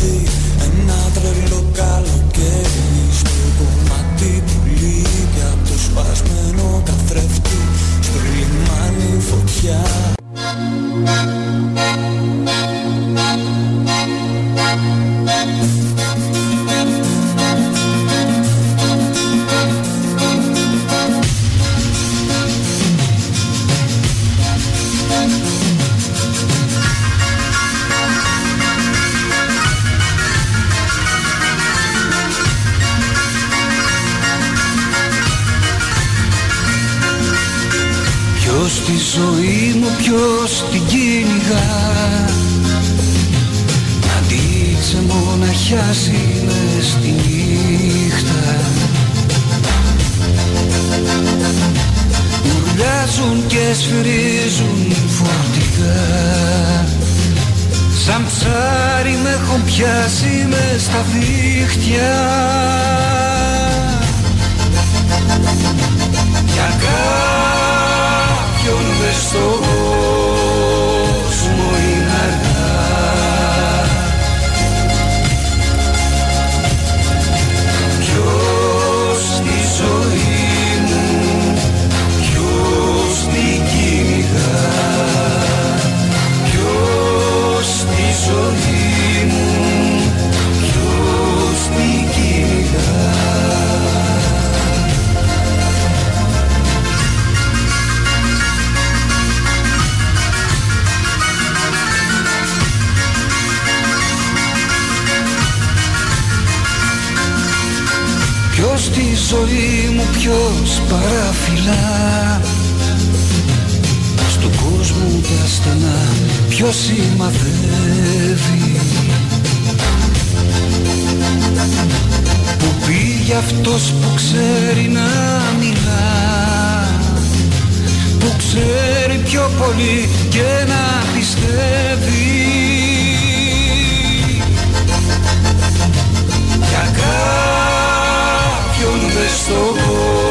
βράδυ Ένα τρελό καλοκαίρι. Στο κομμάτι πουλί Και απ' το σπασμένο καθρέφτη Στο λιμάνι φωτιά αυτός που ξέρει να μιλά Που ξέρει πιο πολύ και να πιστεύει. Για κάποιον μες στον κόσμο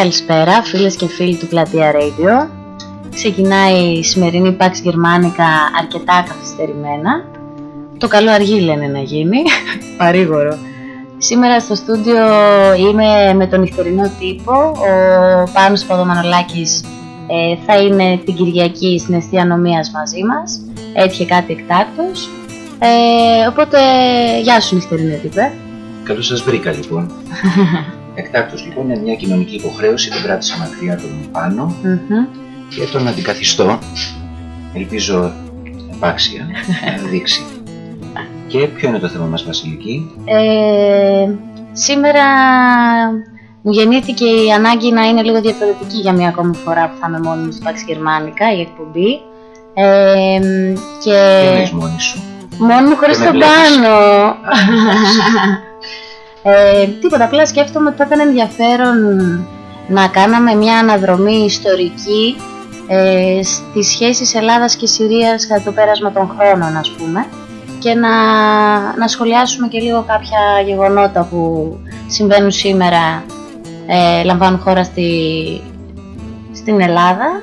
Καλησπέρα φίλες και φίλοι του Πλατεία Radio Ξεκινάει η σημερινή Pax Germanica αρκετά καθυστερημένα. Το καλό αργή λένε να γίνει, παρήγορο. Σήμερα στο στούντιο είμαι με τον νυχτερινό τύπο. Ο Πάνος Παδομανολάκης ε, θα είναι την Κυριακή στην αιστεία νομίας μαζί μας. Έτυχε κάτι εκτάκτος. Ε, Οπότε γεια σου νυχτερινό τύπε. Καλώς σας βρήκα λοιπόν. Εκτάκτως λοιπόν είναι μια κοινωνική υποχρέωση, τον κράτησα μακριά τον πάνω Μμμ. και τον αντικαθιστώ, ελπίζω επάξια, να δείξει. Και ποιο είναι το θέμα μας Βασιλική, Ε, σήμερα μου γεννήθηκε η ανάγκη να είναι λίγο διαφορετική για μια ακόμη φορά που θα είμαι μόνη μου στο Pax Germanica, η εκπομπή. Ε, τι και εννοείς μόνη σου; μόνη μου χωρίς Δεν με τον βλέπεις. πάνω. ε, τίποτα, απλά σκέφτομαι ότι θα ήταν ενδιαφέρον να κάναμε μια αναδρομή ιστορική ε, στις σχέσεις Ελλάδας και Συρίας κατά το πέρασμα των χρόνων ας πούμε και να, να σχολιάσουμε και λίγο κάποια γεγονότα που συμβαίνουν σήμερα, ε, λαμβάνουν χώρα στη, στην Ελλάδα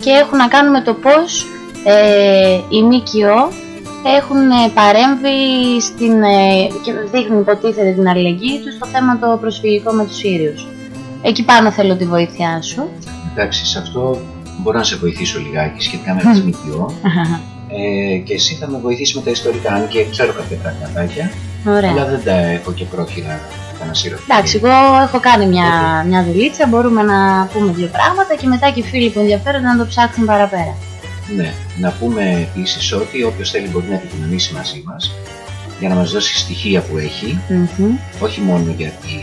και έχουν να κάνουν με το πώς ε, οι ΜΚΟ έχουν ε, παρέμβει στην, ε, και δείχνουν υποτίθεται την αλληλεγγύη τους στο θέμα το προσφυγικό με τους Σύριους. Εκεί πάνω θέλω τη βοήθειά σου. Εντάξει, σε αυτό μπορώ να σε βοηθήσω λιγάκι σχετικά με τις ΜΚΟ ε, και εσύ θα με βοηθήσεις με τα ιστορικά, αν και ξέρω κάποια πραγματάκια. Ωραία. Αλλά δεν τα έχω και πρόχειρα να σύρω. Εντάξει, εγώ έχω κάνει μια, μια δουλίτσα, μπορούμε να πούμε δύο πράγματα και μετά και οι φίλοι που ενδιαφέρονται να το ψάξουν παραπέρα. Ναι, να πούμε επίσης ότι όποιος θέλει μπορεί να επικοινωνήσει μαζί μας για να μας δώσει στοιχεία που έχει, Μμμ. όχι μόνο για τη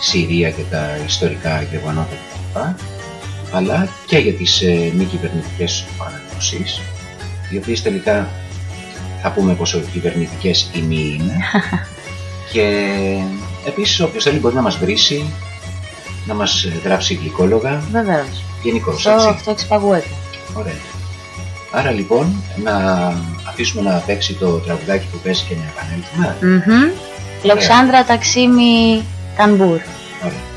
Συρία και τα ιστορικά γεγονότα κτλ. αλλά και για τις ε, μη κυβερνητικές οργανώσεις, οι οποίες τελικά θα πούμε πόσο κυβερνητικές ή μη είναι. και επίσης όποιος θέλει μπορεί να μας βρήσει, να μας ε, γράψει γλυκόλογα, Βεβαίως. γενικώς Το έτσι. αυτό εξυπαγούεται. Ωραία. Άρα λοιπόν να αφήσουμε να παίξει το τραγουδάκι που παίζει και να επανέλθουμε. Μμμ. Λοξάνδρα Ταξίμη Κανμπούρ. Ωραία.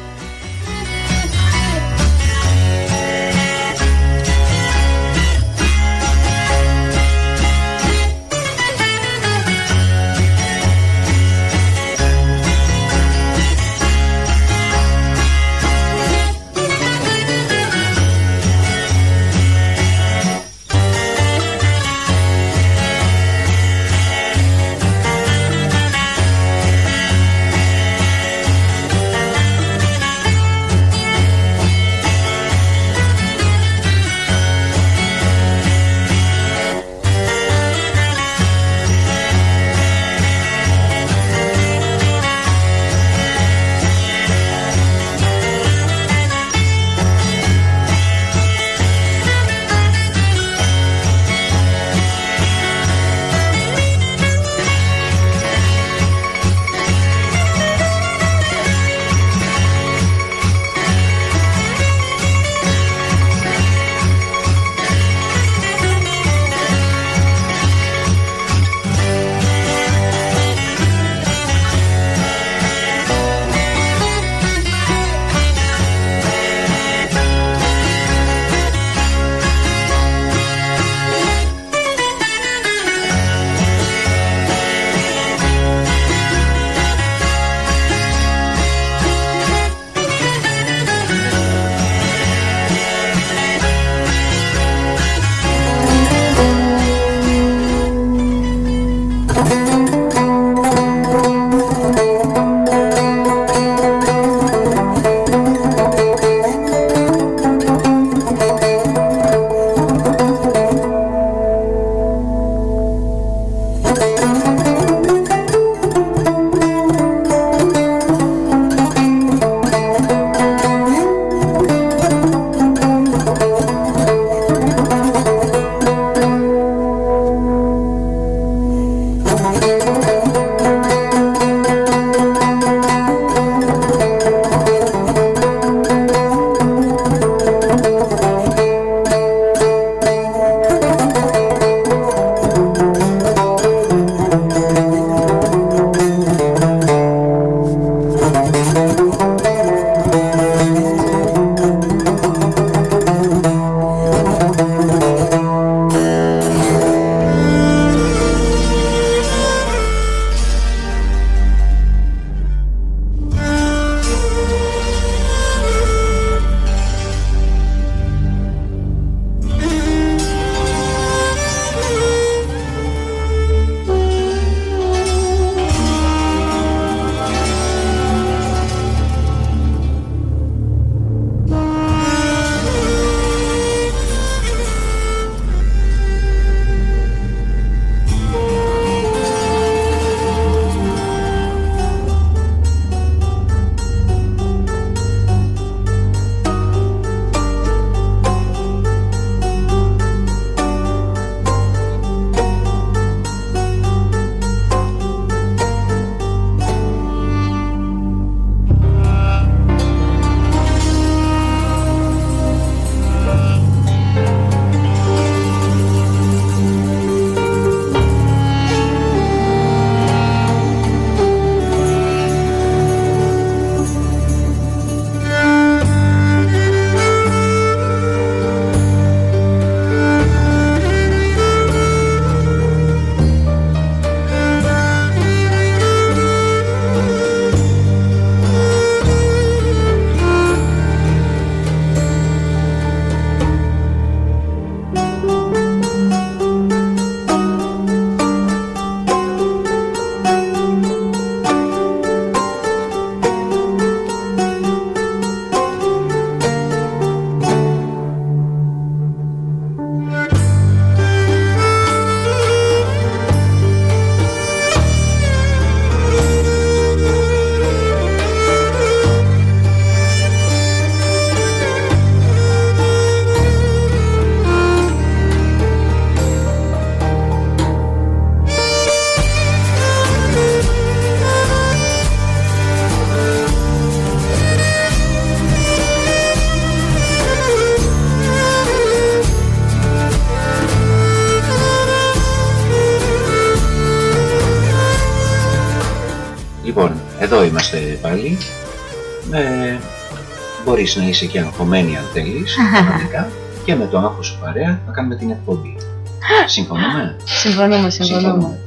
Μπορείς να είσαι και αγχωμένη αν θέλεις, κανονικά, και με το άγχος σου παρέα να κάνουμε την εκπομπή. Συμφωνούμε; Συμφωνούμε, συμφωνούμε.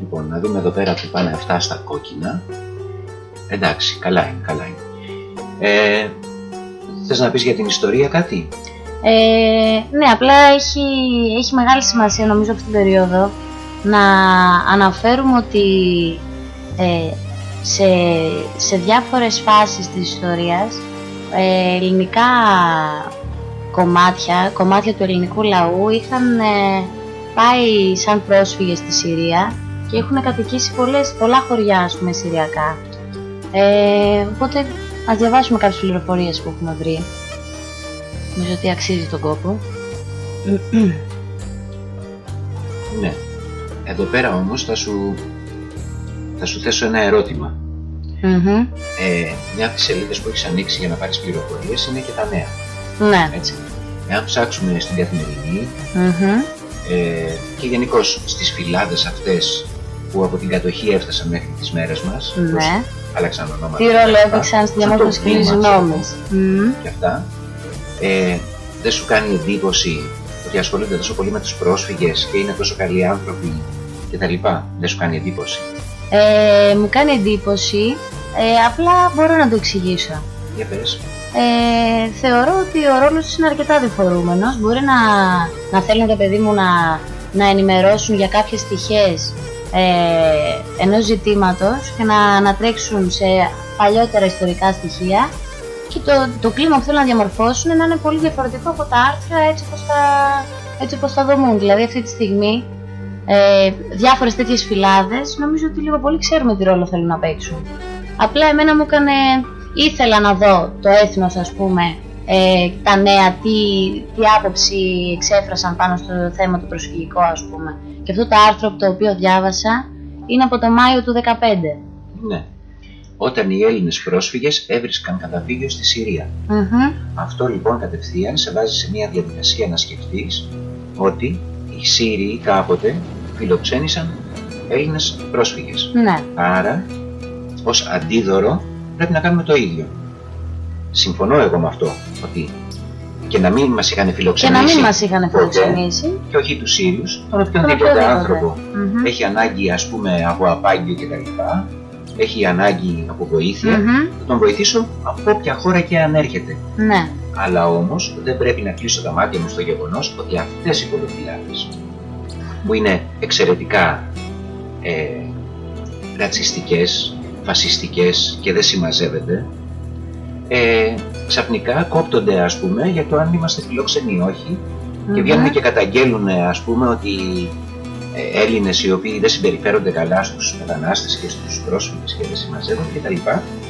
Λοιπόν, να δούμε εδώ πέρα που πάνε αυτά στα κόκκινα. Εντάξει, καλά είναι, καλά είναι. Ε, θες να πεις για την ιστορία κάτι; Ε, ναι, απλά έχει, έχει μεγάλη σημασία νομίζω αυτή την περίοδο να αναφέρουμε ότι ε, σε, σε διάφορες φάσεις της ιστορίας ε, ελληνικά κομμάτια, κομμάτια του ελληνικού λαού είχαν ε, πάει σαν πρόσφυγες στη Συρία και έχουν κατοικήσει πολλές, πολλά χωριά ας πούμε συριακά. Ε, οπότε ας διαβάσουμε κάποιες πληροφορίες που έχουμε βρει. Νομίζω ότι αξίζει τον κόπο. Ναι. Εδώ πέρα όμως θα σου, θα σου θέσω ένα ερώτημα. Μμμ. Ε, μια από τις σελίδες που έχεις ανοίξει για να πάρεις πληροφορίες είναι και τα νέα. Ναι. Έτσι. Εάν ψάξουμε στην καθημερινή Μμμ. ε, και γενικώς στις φυλάδες αυτές που από την κατοχή έφτασαν μέχρι τις μέρες μας, Ναι. πώς άλλαξαν ονόματα. Τι ρόλο κτλ. έπαιξαν στη Σαν διαμόρφωση το κοινής κλίμα, ξέρω γνώμης. Μμμ. και αυτά, ε, δεν σου κάνει εντύπωση ότι ασχολούνται τόσο πολύ με τους πρόσφυγες και είναι τόσο καλοί άνθρωποι και τα λοιπά; Δεν σου κάνει εντύπωση; Ε, μου κάνει εντύπωση, ε, απλά μπορώ να το εξηγήσω. Για πες. Ε, θεωρώ ότι ο ρόλος τους είναι αρκετά διφορούμενος. Μπορεί να, να θέλουν τα παιδί μου να, να ενημερώσουν για κάποιες στοιχές ε, ενός ζητήματος και να, να τρέξουν σε παλιότερα ιστορικά στοιχεία και το, το κλίμα που θέλουν να διαμορφώσουν να είναι πολύ διαφορετικό από τα άρθρα έτσι όπως τα, έτσι όπως τα δομούν. Δηλαδή αυτή τη στιγμή ε, διάφορες τέτοιες φυλάδες νομίζω ότι λίγο πολύ ξέρουμε τι ρόλο θέλουν να παίξουν. Απλά εμένα μου έκανε, ήθελα να δω το έθνος ας πούμε, ε, τα νέα, τι, τι άποψη εξέφρασαν πάνω στο θέμα του προσφυγικό ας πούμε. Και αυτό το άρθρο το οποίο διάβασα είναι από το Μάιο του 2015. Ναι. Όταν οι Έλληνες πρόσφυγες έβρισκαν καταφύγιο στη Συρία. Μμμ. Αυτό λοιπόν κατευθείαν σε βάζει σε μια διαδικασία να σκεφτείς ότι οι Σύριοι κάποτε φιλοξένησαν Έλληνες πρόσφυγες. Ναι, Άρα, ως αντίδωρο πρέπει να κάνουμε το ίδιο. Συμφωνώ εγώ με αυτό, ότι και να μην μας είχαν και φιλοξενήσει να μην μας είχαν ποτέ, φιλοξενήσει. και όχι τους Σύριους, τον Τον οποιονδήποτε οποιοδήποτε. άνθρωπο Μμμ. έχει ανάγκη ας πούμε από απάγγιο κτλ. Έχει ανάγκη από βοήθεια, Μμμ. θα τον βοηθήσω από όποια χώρα και αν έρχεται. Ναι, Αλλά όμως δεν πρέπει να κλείσω τα μάτια μου στο γεγονός ότι αυτές οι κολοφυλάδες που είναι εξαιρετικά ε, ρατσιστικές, φασιστικές και δεν συμμαζεύεται ε, ξαφνικά κόπτονται ας πούμε για το αν είμαστε φιλόξενοι ή όχι και Μμμ. βγαίνουν και καταγγέλουν ας πούμε ότι ε, Έλληνες οι οποίοι δεν συμπεριφέρονται καλά στους μετανάστες και στους πρόσφυγες και δεν συμμαζεύονται κτλ.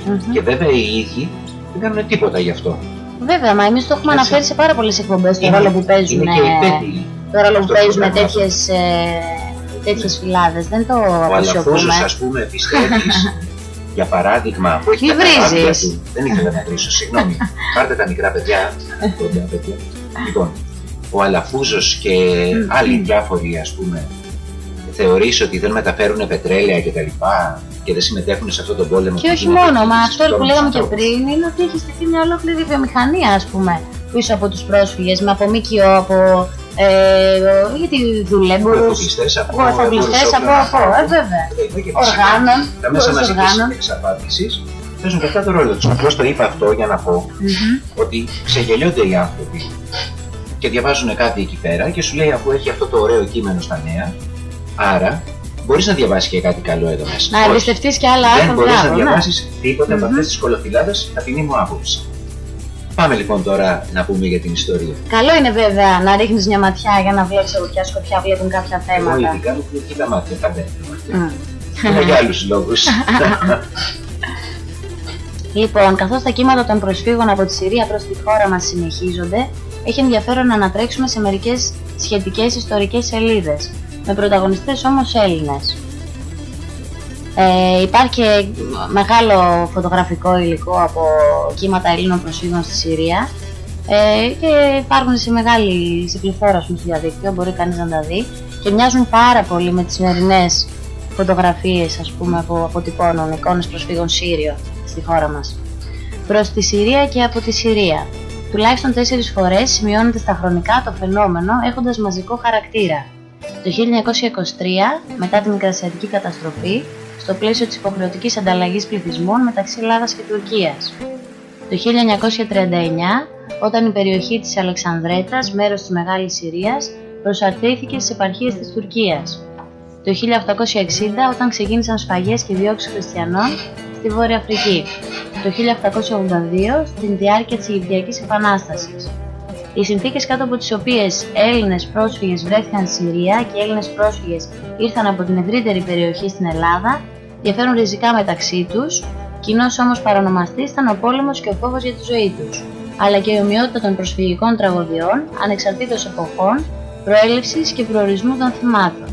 Μμμ. Και βέβαια οι ίδιοι δεν κάνουν τίποτα γι' αυτό. Βέβαια, μα εμείς το έχουμε Έτσι. αναφέρει σε πάρα πολλές εκπομπές το Είναι- ρόλο που παίζουν, Είναι και υπέτειοι. το ρόλο που Αυτό παίζουν το πράγμα. τέτοιες, ε, τέτοιες φυλάδες. Δεν το Ο Αλαφούζος αποσιωπούμε. ας πούμε πιστεύεις για παράδειγμα που έχει Μη τα καράβια βρίζεις. του δεν ήθελα να βρίσω, συγγνώμη πάρτε τα μικρά παιδιά κοντά, παιδιά. λοιπόν ο Αλαφούζος και άλλοι διάφοροι ας πούμε θεωρείς ότι δεν μεταφέρουν πετρέλαια και τα λοιπά και δεν συμμετέχουν σε αυτόν τον πόλεμο Και που όχι γίνεται μόνο, εκεί μα στις αυτό που σκοτώνουν λέγαμε τους και ανθρώπους. πριν είναι ότι έχει στηθεί μια ολόκληρη βιομηχανία, ας πούμε, πίσω από τους πρόσφυγες, με από ΜΚΟ, από ε, γιατί Από δουλέμπορους, εφοπλιστές, από από εφοπλιστές, από εμπορους από, όπλων, ε, βέβαια, και φυσικά οργάνων, τα μέσα χώρους μαζικής οργάνων. εξαπάτησης παίζουν και αυτά το ρόλο τους. Απλώς το είπα αυτό για να πω Μμμ. ότι ξεγελιώνται οι άνθρωποι και διαβάζουν κάτι εκεί πέρα και σου λέει αφού έχει αυτό το ωραίο κείμενο στα νέα, άρα μπορείς να διαβάσεις και κάτι καλό εδώ μέσα. Να Όχι. εμπιστευτείς και άλλα Δεν άρθρα, μπορείς να μπράβο, ναι. διαβάσεις τίποτα από Μμμ. αυτές τις κολοφυλάδες, ταπεινή μου άποψη. Πάμε λοιπόν τώρα να πούμε για την ιστορία. Καλό είναι βέβαια να ρίχνεις μια ματιά για να βλέπεις από ποια σκοπιά βλέπουν κάποια Εγώ θέματα. ειδικά μου κλειστεί τα μάτια, τα μπαίνω τα μάτια. Μμ. Είναι για άλλους λόγους. Λοιπόν, καθώς τα κύματα των προσφύγων από τη Συρία προς τη χώρα μας συνεχίζονται, έχει ενδιαφέρον να ανατρέξουμε σε μερικές σχετικές ιστορικές σελίδες, με πρωταγωνιστές όμως Έλληνες. Ε, υπάρχει και μεγάλο φωτογραφικό υλικό από κύματα Ελλήνων προσφύγων στη Συρία ε, και υπάρχουν σε μεγάλη σε πληθώρα ας πούμε, στο διαδίκτυο, μπορεί κανείς να τα δει και μοιάζουν πάρα πολύ με τις σημερινές φωτογραφίες ας πούμε που αποτυπώνουν εικόνες προσφύγων Σύριο στη χώρα μας. Προς τη Συρία και από τη Συρία. Τουλάχιστον τέσσερις φορές σημειώνεται στα χρονικά το φαινόμενο έχοντας μαζικό χαρακτήρα. Το 1923, μετά την Μικρασιατική καταστροφή, στο πλαίσιο της υποχρεωτικής ανταλλαγής πληθυσμών μεταξύ Ελλάδας και Τουρκίας. Το 1939, όταν η περιοχή της Αλεξανδρέτας, μέρος της Μεγάλης Συρίας, προσαρτήθηκε στις επαρχίες της Τουρκίας. Το 1860, όταν ξεκίνησαν σφαγές και διώξεις χριστιανών στη Βόρεια Αφρική. Το 1882, στην διάρκεια της Αιγυπτιακής Επανάστασης. Οι συνθήκες κάτω από τις οποίες Έλληνες πρόσφυγες βρέθηκαν στη Συρία και Έλληνες πρόσφυγες ήρθαν από την ευρύτερη περιοχή στην Ελλάδα διαφέρουν ριζικά μεταξύ τους, κοινός όμως παρονομαστή ήταν ο πόλεμος και ο φόβος για τη ζωή τους, αλλά και η ομοιότητα των προσφυγικών τραγωδιών, ανεξαρτήτως εποχών, προέλευσης και προορισμού των θυμάτων.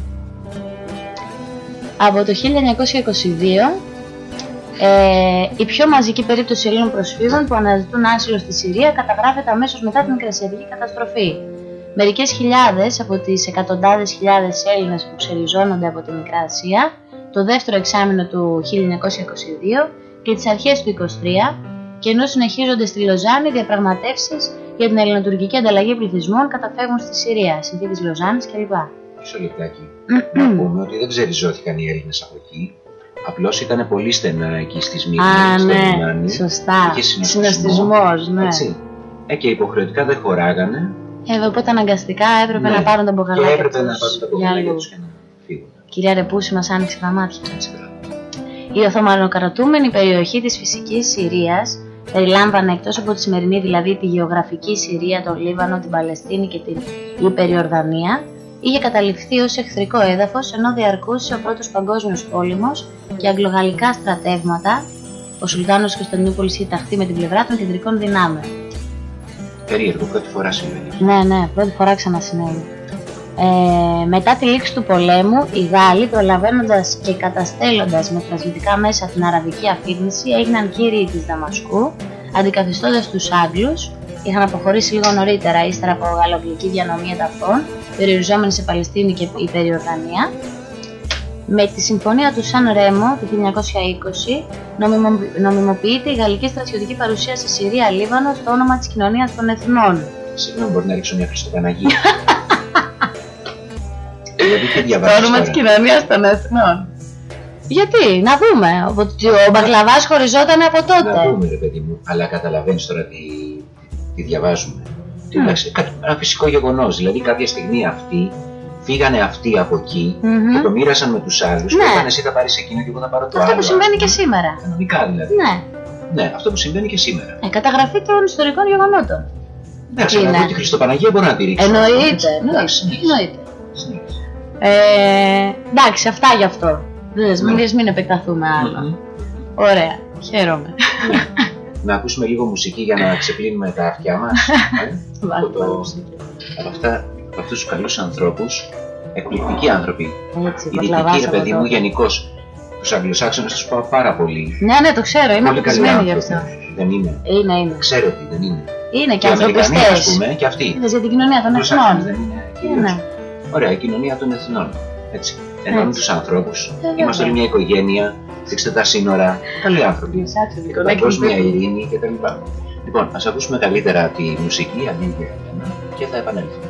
Από το 1922 ε, η πιο μαζική περίπτωση Ελλήνων προσφύγων που αναζητούν άσυλο στη Συρία καταγράφεται αμέσως μετά την Κρασιατική καταστροφή. Μερικές χιλιάδες από τις εκατοντάδες χιλιάδες Έλληνες που ξεριζώνονται από τη Μικρά Ασία το δεύτερο εξάμεινο του 1922 και τις αρχές του 1923, και ενώ συνεχίζονται στη Λοζάνη διαπραγματεύσεις για την ελληνοτουρκική ανταλλαγή πληθυσμών καταφεύγουν στη Συρία, συνθήκης Λοζάνης κλπ. Μισό λεπτάκι. να πούμε ότι δεν ξεριζώθηκαν οι Έλληνες από εκεί. Απλώς ήταν πολύ στενά εκεί στι Μύκνε. Α, ναι, σωστά. Συνοστισμό, ναι. Έτσι. Ε, και υποχρεωτικά δεν χωράγανε. Ε, οπότε αναγκαστικά έπρεπε ναι. να πάρουν τα μπογαλάκια Και έπρεπε να πάρουν τα μπογαλάκια τους και να φύγουν. Κυρία Ρεπούση, μας άνοιξε τα μάτια. Η Οθωμανοκρατούμενη περιοχή της φυσικής Συρίας περιλάμβανε εκτός από τη σημερινή δηλαδή τη γεωγραφική Συρία, τον Λίβανο, την Παλαιστίνη και την Υπεριορδανία, είχε καταληφθεί ως εχθρικό έδαφος ενώ διαρκούσε ο Πρώτος Παγκόσμιος Πόλεμος και αγγλογαλλικά στρατεύματα, ο Σουλτάνος Κωνσταντινούπολης είχε ταχθεί με την πλευρά των κεντρικών δυνάμεων. Περίεργο, πρώτη φορά συμβαίνει. Ναι, ναι, πρώτη φορά ξανασυνέβη. Ε, μετά τη λήξη του πολέμου, οι Γάλλοι προλαβαίνοντας και καταστέλλοντας με πρασβητικά μέσα την αραβική αφήνιση έγιναν κύριοι της Δαμασκού, αντικαθιστώντας τους Άγγλους, είχαν αποχωρήσει λίγο νωρίτερα ύστερα από γαλλογλική διανομή εδαφών περιοριζόμενη σε Παλαιστίνη και η Περιορδανία. Με τη συμφωνία του Σαν Ρέμο το 1920 νομιμοποιείται η γαλλική στρατιωτική παρουσία στη Συρία Λίβανος στο όνομα της κοινωνίας των εθνών. Συγγνώμη, μπορεί να ρίξω μια Χριστοπαναγία. Το όνομα της κοινωνίας των εθνών. Γιατί, να δούμε. Ο Μπαγλαβάς χωριζόταν από τότε. Να δούμε, ρε παιδί μου. Αλλά καταλαβαίνεις τώρα τι, τι διαβάζουμε. Εντάξει, ένα φυσικό γεγονός. Δηλαδή, κάποια στιγμή αυτοί φύγανε αυτοί από εκεί mm-hmm. και το μοίρασαν με τους άλλους. Ναι. Και είπαν εσύ θα πάρει εκείνο και εγώ θα πάρω το αυτό άλλο. Αυτό που συμβαίνει και σήμερα. Κανονικά δηλαδή. Ναι. ναι, αυτό που συμβαίνει και σήμερα. Ε, καταγραφή των ιστορικών γεγονότων. Ναι, ξέρω εγώ τη Χριστοπαναγία μπορεί να τη ρίξει. Εννοείται. Εννοείται. Ε, εντάξει, αυτά γι' αυτό. Δεν ναι. μην επεκταθούμε άλλο. Ωραία. Χαίρομαι. Ναι να ακούσουμε λίγο μουσική για να ξεπλύνουμε τα αυτιά μας. ε; από, το, από, αυτά, από αυτούς τους καλούς ανθρώπους, εκπληκτικοί άνθρωποι. Έτσι, Οι δυτικοί, ρε παιδί μου, γενικώς. Τους Αγγλοσάξονες τους πάω πάρα πολύ. Ναι, ναι, το ξέρω, είμαι αποκλεισμένη γι' αυτό. Δεν είναι. Είναι, είναι. Ξέρω ότι δεν είναι. Είναι και ανθρωπιστές. ας πούμε, και αυτοί. Είναι για την κοινωνία των εθνών. Δεν είναι, είναι. Ωραία, η κοινωνία των εθνών. Έτσι. Ενώνει τους ανθρώπους. Ε, Είμαστε όλη μια οικογένεια δείξτε τα σύνορα. Καλοί άνθρωποι. Παγκόσμια ειρήνη κτλ. Λοιπόν, ας ακούσουμε καλύτερα τη μουσική αντί και θα επανέλθουμε.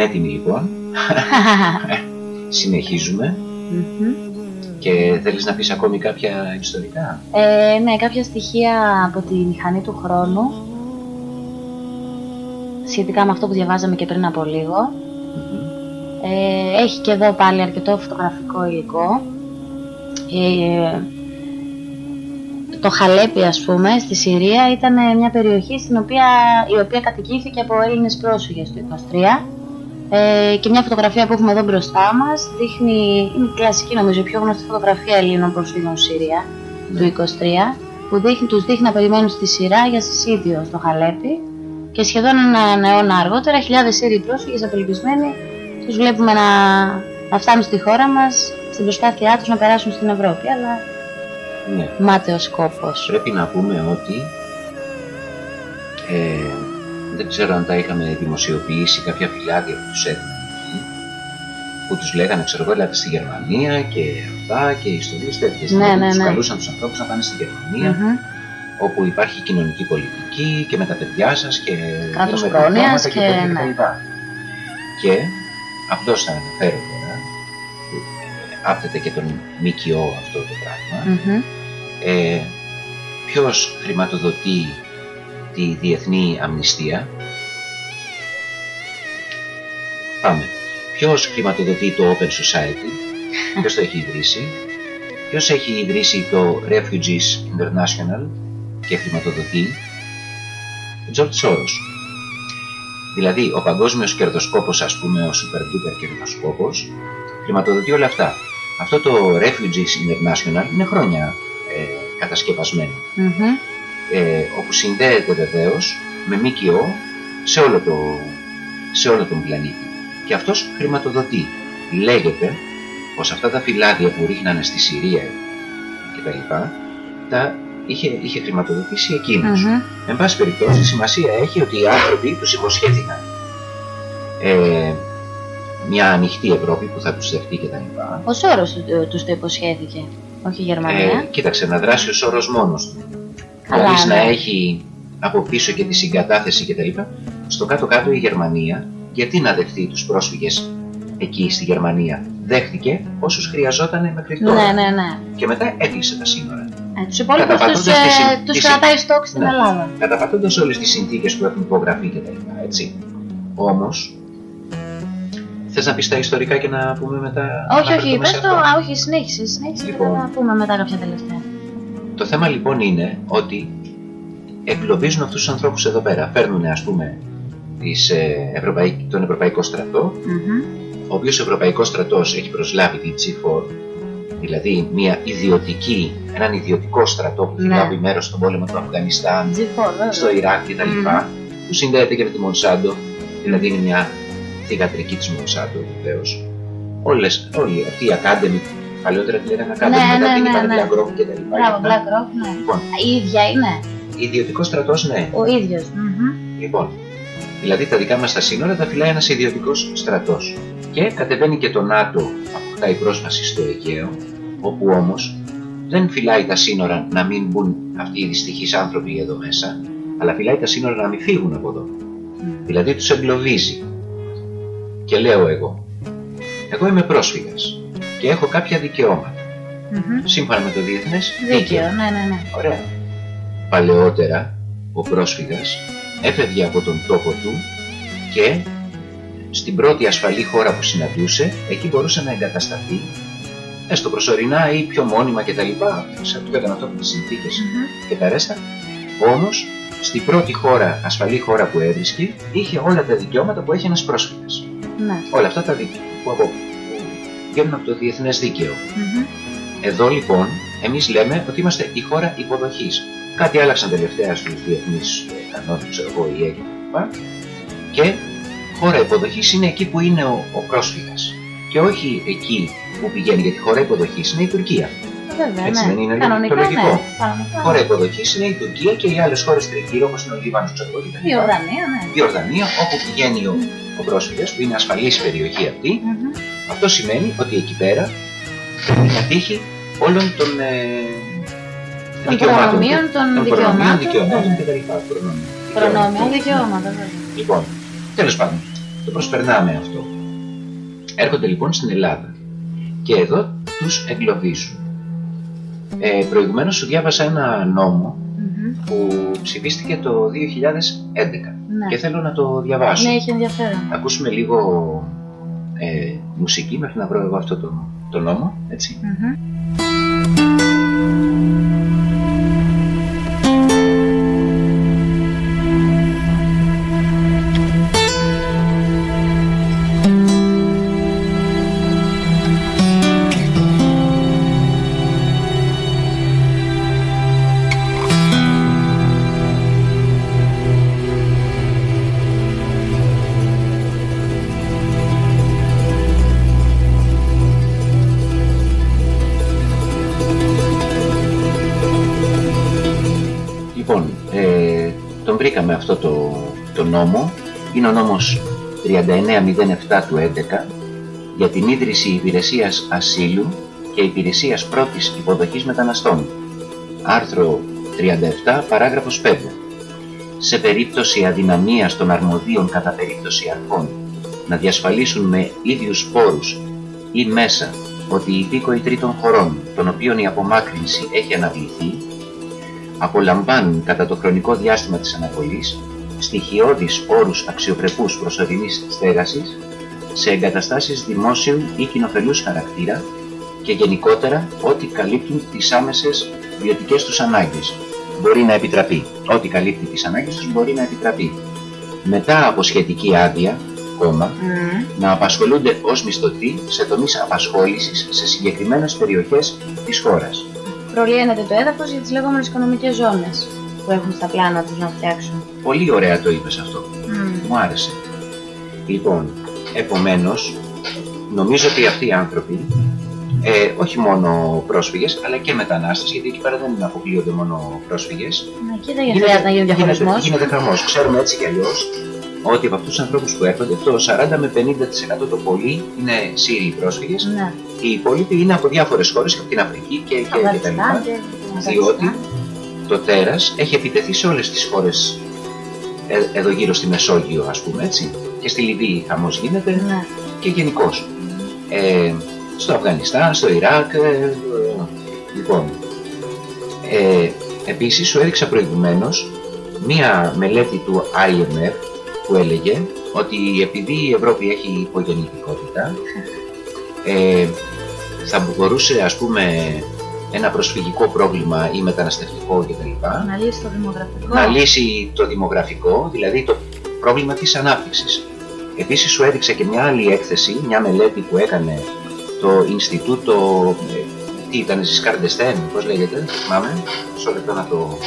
Έτσι ανέτοιμοι λοιπόν, συνεχίζουμε Μμμ. και θέλεις να πεις ακόμη κάποια ιστορικά; Ε, ναι, κάποια στοιχεία από τη μηχανή του χρόνου σχετικά με αυτό που διαβάζαμε και πριν από λίγο. Μμμ. Ε, έχει και εδώ πάλι αρκετό φωτογραφικό υλικό. Ε, το Χαλέπι, ας πούμε, στη Συρία ήταν μια περιοχή στην οποία, η οποία κατοικήθηκε από Έλληνες πρόσφυγες το 23 ε, και μια φωτογραφία που έχουμε εδώ μπροστά μας δείχνει, είναι η κλασική νομίζω, η πιο γνωστή φωτογραφία Ελλήνων προσφύγων στη Συρία του 23 που δείχνει, τους δείχνει να περιμένουν στη σειρά για συσίδιο στο Χαλέπι και σχεδόν ένα αιώνα αργότερα χιλιάδες Σύριοι πρόσφυγες απελπισμένοι τους βλέπουμε να, να φτάνουν στη χώρα μας στην προσπάθειά τους να περάσουν στην Ευρώπη αλλά Ναι. μάταιος κόπος. Πρέπει να πούμε ότι ε, δεν ξέρω αν τα είχαμε δημοσιοποιήσει κάποια φυλάδια που τους έδιναν εκεί που τους λέγανε ξέρω εγώ ελάτε στη Γερμανία και αυτά και ιστορίες τέτοιες Ναι, Δηλαδή, ναι, τους ναι. καλούσαν τους ανθρώπους να πάνε στη Γερμανία Μμμ. όπου υπάρχει κοινωνική πολιτική και με τα παιδιά σας και Κράτος δίνουμε πρόνοιας δικαιώματα και- τέτοια ναι. κτλ. Και αυτό θα αναφέρω τώρα που ε, άπτεται και τον ΜΚΟ αυτό το πράγμα Μμμ. ε, ποιος χρηματοδοτεί τη διεθνή αμνηστία. Πάμε. Ποιος χρηματοδοτεί το Open Society; Ποιος το έχει ιδρύσει; Ποιος έχει ιδρύσει το Refugees International και χρηματοδοτεί; Ο George Soros. Δηλαδή, ο παγκόσμιος κερδοσκόπος, ας πούμε, ο super duper κερδοσκόπος, χρηματοδοτεί όλα αυτά. Αυτό το Refugees International είναι χρόνια ε, κατασκευασμένο, Μμμ. Ε, όπου συνδέεται βεβαίως με ΜΚΟ σε όλο, το, σε όλο τον πλανήτη. Και αυτός χρηματοδοτεί. Λέγεται πως αυτά τα φυλάδια που ρίχνανε στη Συρία και τα λοιπά, τα είχε, είχε χρηματοδοτήσει εκείνος. Μμμ. Εν πάση περιπτώσει, σημασία έχει ότι οι άνθρωποι τους υποσχέθηκαν ε, μια ανοιχτή Ευρώπη που θα τους δεχτεί και τα λοιπά. Ο Σόρος του- τους το υποσχέθηκε, όχι η Γερμανία. Ε, κοίταξε, να δράσει ο Σόρος μόνος του. Καλά, Χωρίς να ναι. έχει από πίσω και τη συγκατάθεση και τα λοιπά. Στο κάτω-κάτω η Γερμανία, γιατί να δεχτεί τους πρόσφυγες εκεί στη Γερμανία. Δέχτηκε όσους χρειαζόταν μέχρι τώρα. Ναι, ναι, ναι. Και μετά έκλεισε τα σύνορα. Ε, τους υπόλοιπους τους, Καταπατώντας τη συν- ε, τους τη κρατάει στόχ στην Ναι. Ελλάδα. Καταπατώντας όλες τις συνθήκες που έχουν υπογραφεί και τα λοιπά, έτσι. Όμως, θες να πεις τα ιστορικά και να πούμε μετά... να όχι, όχι, αναφερθούμε πες σε το, αυτό; α, όχι, συνέχισε, συνέχισε και Λοιπόν. θα πούμε μετά κάποια τελευταία. Το θέμα λοιπόν είναι ότι εγκλωβίζουν αυτούς τους ανθρώπους εδώ πέρα. Παίρνουν ας πούμε τις, ε, Ευρωπαϊ- τον Ευρωπαϊκό στρατό, Μμμ. ο οποίος ο Ευρωπαϊκός στρατός έχει προσλάβει την G4, δηλαδή μια ιδιωτική, έναν ιδιωτικό στρατό που έχει Ναι. λάβει μέρος στον πόλεμο του Αφγανιστάν, G4, βέβαια. στο Ιράκ και τα λοιπά, που συνδέεται και με τη Μονσάντο, δηλαδή είναι μια θηγατρική της Μονσάντο βεβαίως. Όλες, όλοι αυτοί οι Academy, παλαιότερα τη λέγανε Academy, Ναι, μετά ναι, την ναι, είπανε ναι. BlackRock και τα λοιπά. Μπράβο, και αυτά. BlackRock, ναι. Λοιπόν, Η ίδια είναι, ιδιωτικός στρατός ναι. ο ίδιος. Μμμ. Λοιπόν, δηλαδή τα δικά μας τα σύνορα τα φυλάει ένας ιδιωτικός στρατός. Και κατεβαίνει και το ΝΑΤΟ, αποκτάει πρόσβαση στο Αιγαίο, όπου όμως δεν φυλάει τα σύνορα να μην μπουν αυτοί οι δυστυχείς άνθρωποι εδώ μέσα, αλλά φυλάει τα σύνορα να μην φύγουν από εδώ. Μμ. Δηλαδή τους εγκλωβίζει. Και λέω εγώ, εγώ είμαι πρόσφυγας και έχω κάποια δικαιώματα, Μμμ. σύμφωνα με το διεθνές Δίκαιο, ναι, ναι, ναι. Ωραία. Παλαιότερα, ο πρόσφυγας έφευγε από τον τόπο του και στην πρώτη ασφαλή χώρα που συναντούσε, εκεί μπορούσε να εγκατασταθεί, έστω προσωρινά ή πιο μόνιμα κτλ. Σαν του έκανε αυτό με τις συνθήκες Μμμ. και τα ρέστα. Όμως, στην πρώτη χώρα, ασφαλή χώρα που έβρισκε, είχε όλα τα δικαιώματα που έχει ένας πρόσφυγας. Ναι. Όλα αυτά τα δικαιώματα που, από, που βγαίνουν από το διεθνές δίκαιο. Μμμ. Εδώ λοιπόν εμείς λέμε ότι είμαστε η χώρα υποδοχής. Κάτι άλλαξαν τελευταία στους διεθνείς ε, κανόνες, ξέρω εγώ, η ΕΕ κλπ. Και χώρα υποδοχής είναι εκεί που είναι ο, ο πρόσφυγας. Και όχι εκεί που πηγαίνει, γιατί χώρα υποδοχής είναι η Τουρκία. Βέβαια, Έτσι ναι. δεν είναι Κανονικά, το λογικό. ναι. Κανονικά. Χώρα υποδοχής είναι η Τουρκία και οι άλλες χώρες τριγύρω όπως είναι ο Λίβανος, ξέρω εγώ, κτλ. Η Ορδανία, ναι. Η Ορδανία, όπου πηγαίνει ο, ο πρόσφυγας, που είναι ασφαλής η περιοχή αυτή, Μμμ. Αυτό σημαίνει ότι εκεί πέρα πρέπει να τύχει όλων των ε, Των δικαιωμάτων προνομίων, του. των προνομίων, δικαιωμάτων, δικαιωμάτων βέβαια. και τα λοιπά. Προνόμια. Προνόμια, Δικαιώματα. δικαιώματα, βέβαια. Λοιπόν, τέλος πάντων, το το προσπερνάμε αυτό. Έρχονται λοιπόν στην Ελλάδα και εδώ τους εγκλωβίζουν. Ε, προηγουμένως σου διάβασα ένα νόμο Μμμ. που ψηφίστηκε το 2011 Ναι. και θέλω να το διαβάσω. Ναι, έχει ενδιαφέρον. Να ακούσουμε λίγο ε, μουσική μέχρι να βρω εγώ αυτό το, το νόμο, έτσι. Μμμ. Νόμο. Είναι ο νόμος 3907 του 11 για την ίδρυση υπηρεσίας ασύλου και υπηρεσίας πρώτης υποδοχής μεταναστών. Άρθρο 37, παράγραφος 5. Σε περίπτωση αδυναμίας των αρμοδίων κατά περίπτωση αρχών να διασφαλίσουν με ίδιους πόρους ή μέσα ότι οι υπήκοοι τρίτων χωρών, των οποίων η απομάκρυνση έχει αναβληθεί, απολαμβάνουν κατά το χρονικό διάστημα της αναβολής στοιχειώδεις όρους αξιοπρεπούς προσωρινής στέγασης σε εγκαταστάσεις δημόσιου ή κοινοφελούς χαρακτήρα και γενικότερα ό,τι καλύπτουν τις άμεσες βιωτικές τους ανάγκες. Μπορεί να επιτραπεί. Ό,τι καλύπτει τις ανάγκες τους μπορεί να επιτραπεί. Μετά από σχετική άδεια, κόμμα, Μμμ. να απασχολούνται ως μισθωτοί σε τομείς απασχόλησης σε συγκεκριμένες περιοχές της χώρας. Προλύνεται το έδαφος για τις λεγόμενες οικονομικές ζώνες που έχουν στα πλάνα τους να φτιάξουν. Πολύ ωραία το είπες αυτό. Μμμ. Μου άρεσε. Λοιπόν, επομένως, νομίζω ότι αυτοί οι άνθρωποι, ε, όχι μόνο πρόσφυγες, αλλά και μετανάστες, γιατί εκεί πέρα δεν αποκλείονται μόνο πρόσφυγες, Ναι, εκεί δεν χρειάζεται να γίνει διαχωρισμός. γίνεται, γίνεται χαμός. Ξέρουμε έτσι κι αλλιώς ότι από αυτούς τους ανθρώπους που έρχονται, το 40 με 50% το πολύ είναι Σύριοι πρόσφυγες, Ναι. οι υπόλοιποι είναι από διάφορες χώρες, και από την Αφρική και, και, και τα Αφγανιστάν λοιπά. και Διότι το τέρας έχει επιτεθεί σε όλες τις χώρες ε, εδώ γύρω στη Μεσόγειο ας πούμε έτσι και στη Λιβύη χαμός γίνεται Ναι. και γενικώς. Ε, στο Αφγανιστάν, στο Ιράκ, ε, ε, λοιπόν. Ε, επίσης σου έδειξα προηγουμένως μία μελέτη του IMF που έλεγε ότι επειδή η Ευρώπη έχει υπογεννητικότητα ε, θα μπορούσε ας πούμε ένα προσφυγικό πρόβλημα ή μεταναστευτικό κτλ. Να λύσει το δημογραφικό. να λύσει το δημογραφικό, δηλαδή το πρόβλημα της ανάπτυξης. Επίσης σου έδειξε και μια άλλη έκθεση, μια μελέτη που έκανε το Ινστιτούτο, ε, τι ήταν, Ζισκαρντεστέν, πώς λέγεται, θυμάμαι, μισό λεπτό να το,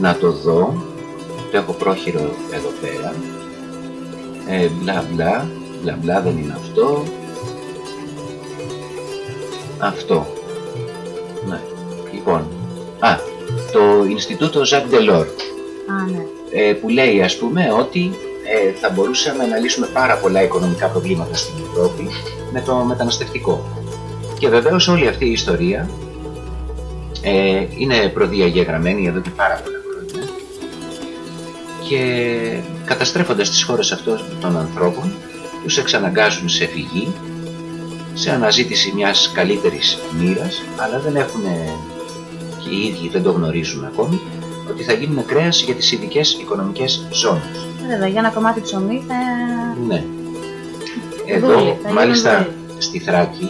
να το δω, το έχω πρόχειρο εδώ πέρα, ε, μπλα μπλα, μπλα μπλα δεν είναι αυτό, αυτό, ναι, λοιπόν, α, το Ινστιτούτο Jacques Delors, Α, ναι. ε, που λέει ας πούμε ότι ε, θα μπορούσαμε να λύσουμε πάρα πολλά οικονομικά προβλήματα στην Ευρώπη με το μεταναστευτικό. Και βεβαίως όλη αυτή η ιστορία ε, είναι προδιαγεγραμμένη εδώ και πάρα πολλά χρόνια και καταστρέφοντας τις χώρες αυτών των ανθρώπων τους εξαναγκάζουν σε φυγή, σε αναζήτηση μιας καλύτερης μοίρας, αλλά δεν έχουν και οι ίδιοι δεν το γνωρίζουν ακόμη, ότι θα γίνουν κρέας για τις ειδικές οικονομικές ζώνες. Ε, Βέβαια, για ένα κομμάτι ψωμί θα... Ναι. Δούλοι, Εδώ, θα γίνουν μάλιστα δούλοι. στη Θράκη,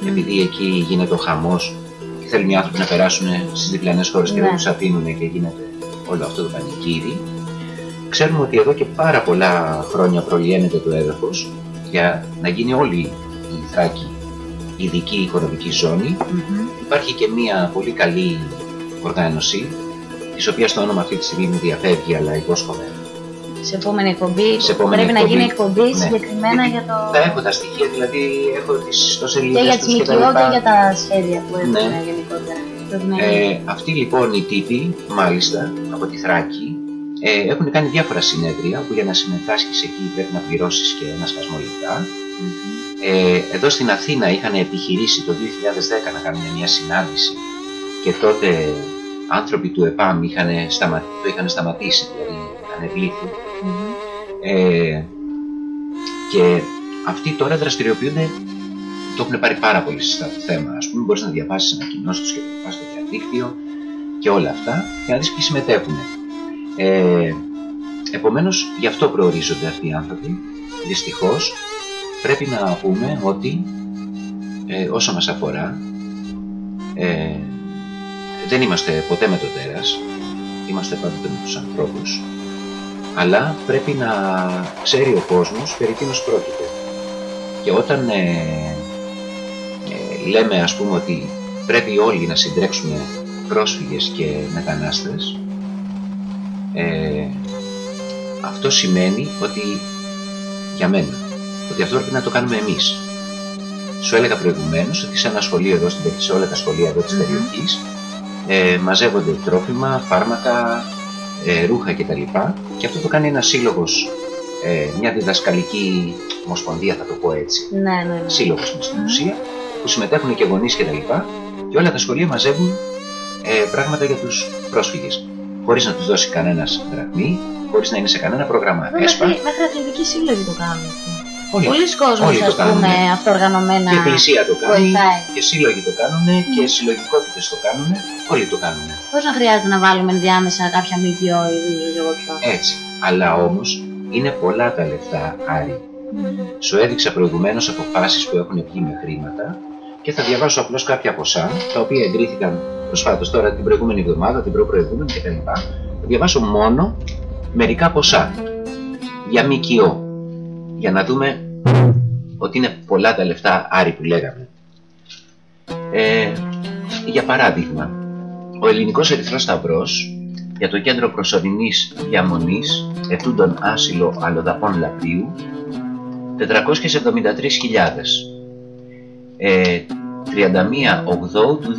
Μμ. επειδή εκεί γίνεται ο χαμός και θέλουν οι άνθρωποι να περάσουν στις διπλανές χώρες και Ναι. δεν τους αφήνουν και γίνεται όλο αυτό το πανικύρι, ξέρουμε ότι εδώ και πάρα πολλά χρόνια προλυαίνεται το έδαφος για να γίνει όλη η Θράκη ειδική οικονομική ζώνη Μμμ. Υπάρχει και μια πολύ καλή οργάνωση, της οποίας το όνομα αυτή τη στιγμή μου διαφεύγει, αλλά υπόσχομαι. Σε επόμενη εκπομπή Σε επόμενη πρέπει να εκπομπή. γίνει εκπομπή Ναι. συγκεκριμένα Γιατί για το... Θα έχω τα στοιχεία, δηλαδή έχω τις και ιστοσελίδες για τους τις και τα ΜΚΟ λοιπά. και για τα σχέδια που έχουν Ναι. γενικότερα. Πρέπει να γίνει. Ε, αυτοί λοιπόν οι τύποι, μάλιστα, από τη Θράκη, ε, έχουν κάνει διάφορα συνέδρια, που για να συμμετάσχεις εκεί πρέπει να πληρώσεις και ένα σκασμό λεπτά. Μμμ. Ε, εδώ στην Αθήνα είχαν επιχειρήσει το 2010 να κάνουν μια συνάντηση και τότε άνθρωποι του ΕΠΑΜ είχαν σταμα... το είχαν σταματήσει, δηλαδή είχαν ευλήθει. Μμμ. Ε, Και αυτοί τώρα δραστηριοποιούνται, το έχουν πάρει πάρα πολύ στο θέμα. Α πούμε, μπορείς να διαβάσεις ανακοινώσεις του και τα στο διαδίκτυο και όλα αυτά και να δεις ποιοι συμμετέχουν. Ε, Επομένως, γι' αυτό προορίζονται αυτοί οι άνθρωποι. Δυστυχώς, πρέπει να πούμε ότι ε, όσο μας αφορά ε, δεν είμαστε ποτέ με το τέρας, είμαστε πάντοτε με τους ανθρώπους, αλλά πρέπει να ξέρει ο κόσμος περί τίνος πρόκειται. Και όταν ε, ε, λέμε ας πούμε ότι πρέπει όλοι να συντρέξουμε πρόσφυγες και μετανάστες, ε, αυτό σημαίνει ότι για μένα, ότι αυτό πρέπει να το κάνουμε εμείς. Σου έλεγα προηγουμένως ότι σε ένα σχολείο εδώ στην σε όλα τα σχολεία εδώ της mm περιοχής ε, μαζεύονται τρόφιμα, φάρμακα, ε, ρούχα κτλ. Και αυτό το κάνει ένας σύλλογος, ε, μια διδασκαλική ομοσπονδία θα το πω έτσι, ναι, ναι, ναι. σύλλογος στην ουσία, που συμμετέχουν και γονείς κτλ. Και, και όλα τα σχολεία μαζεύουν ε, πράγματα για τους πρόσφυγες. Χωρίς να τους δώσει κανένας δραχμή, χωρίς να είναι σε κανένα πρόγραμμα ΕΣΠΑ. Μέχρι αθλητικοί σύλλογοι το κάνουν Όλοι, Πολλοί κόσμοι, ας πούμε, αυτοοργανωμένα. Και η Εκκλησία το κάνει, και σύλλογοι το κάνουν, mm. και συλλογικότητες το κάνουν. Όλοι το κάνουν. Πώς να χρειάζεται να βάλουμε ενδιάμεσα κάποια ΜΚΟ ή λίγο πιο. Έτσι. Αλλά όμως είναι πολλά τα λεφτά, Άρη. Mm. Σου έδειξα προηγουμένως αποφάσεις που έχουν βγει με χρήματα και θα διαβάσω απλώς κάποια ποσά τα οποία εγκρίθηκαν προσφάτως τώρα την προηγούμενη εβδομάδα, την προπροηγούμενη κτλ. Θα διαβάσω μόνο μερικά ποσά για ΜΚΟ για να δούμε ότι είναι πολλά τα λεφτά άρη που λέγαμε. Ε, για παράδειγμα, ο Ελληνικός Ερυθρός Σταυρός για το Κέντρο Προσωρινής Διαμονής ετούντων άσυλο αλλοδαπών Λαπρίου 473.000 ε, 31 Οκτώου του 2016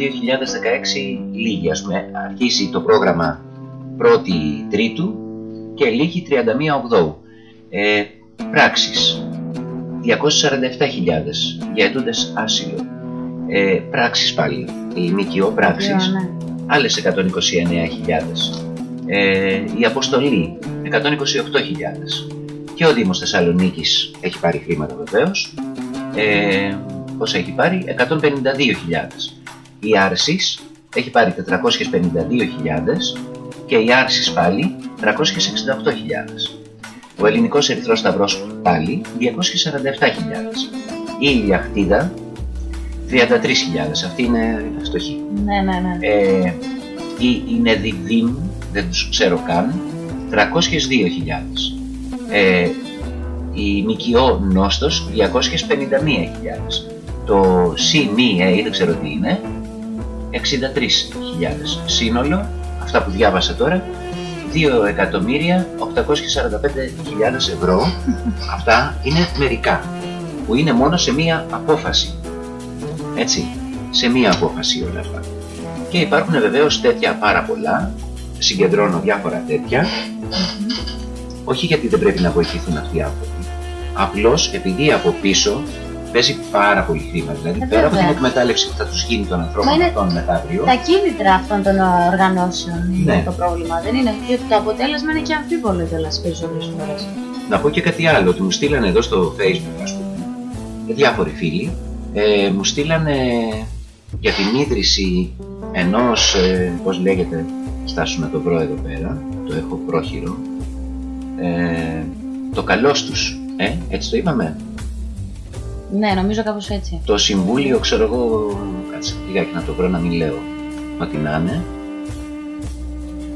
λίγη ας πούμε αρχίζει το πρόγραμμα 1η Τρίτου και λύγει 31 Οκτώου ε, πράξεις 247.000 για αιτούντες άσυλο. Ε, πράξεις πάλι, η ΜΚΟ πράξεις, yeah, ναι. άλλες 129.000. Ε, η αποστολή 128.000. Και ο Δήμος Θεσσαλονίκης έχει πάρει χρήματα βεβαίως. Ε, πόσα έχει πάρει, 152.000. Η Άρσης έχει πάρει 452.000 και η Άρσης πάλι 368.000 ο ελληνικός ερυθρός σταυρός πάλι 247.000. Η ηλιαχτίδα 33.000. Αυτή είναι φτωχή. Ναι, ναι, ναι. Ε, η, η Νεδιδίμ, δεν τους ξέρω καν, 302.000. Ε, η Μικιό Νόστος 251.000. Το ΣΥΜΙΕ, δεν ξέρω τι είναι, 63.000. Σύνολο, αυτά που διάβασα τώρα, 2.845.000 ευρώ. Αυτά είναι μερικά που είναι μόνο σε μία απόφαση. Έτσι σε μία απόφαση όλα αυτά. Και υπάρχουν βεβαίως τέτοια πάρα πολλά. Συγκεντρώνω διάφορα τέτοια. Όχι γιατί δεν πρέπει να βοηθηθούν αυτοί οι άνθρωποι. Απλώς επειδή από πίσω παίζει πάρα πολύ χρήμα. Δηλαδή, ε, πέρα από την εκμετάλλευση που θα τους γίνει των ανθρώπων αυτών μεθαύριο. Τα κίνητρα αυτών των οργανώσεων είναι ναι. το πρόβλημα. Δεν είναι. Γιατί το αποτέλεσμα είναι και αμφίβολο κιόλας περισσότερες φορές. Να πω και κάτι άλλο, ότι μου στείλανε εδώ στο facebook, ας πούμε, διάφοροι φίλοι, ε, μου στείλανε για την ίδρυση ενός, ε, πώς λέγεται, στάσουμε το βρω εδώ πέρα, το έχω πρόχειρο, ε, το καλός τους, ε, έτσι το είπαμε. Ναι, νομίζω κάπως έτσι. Το συμβούλιο, ξέρω εγώ, κάτσε λιγάκι να το βρω να μην λέω ό,τι να είναι.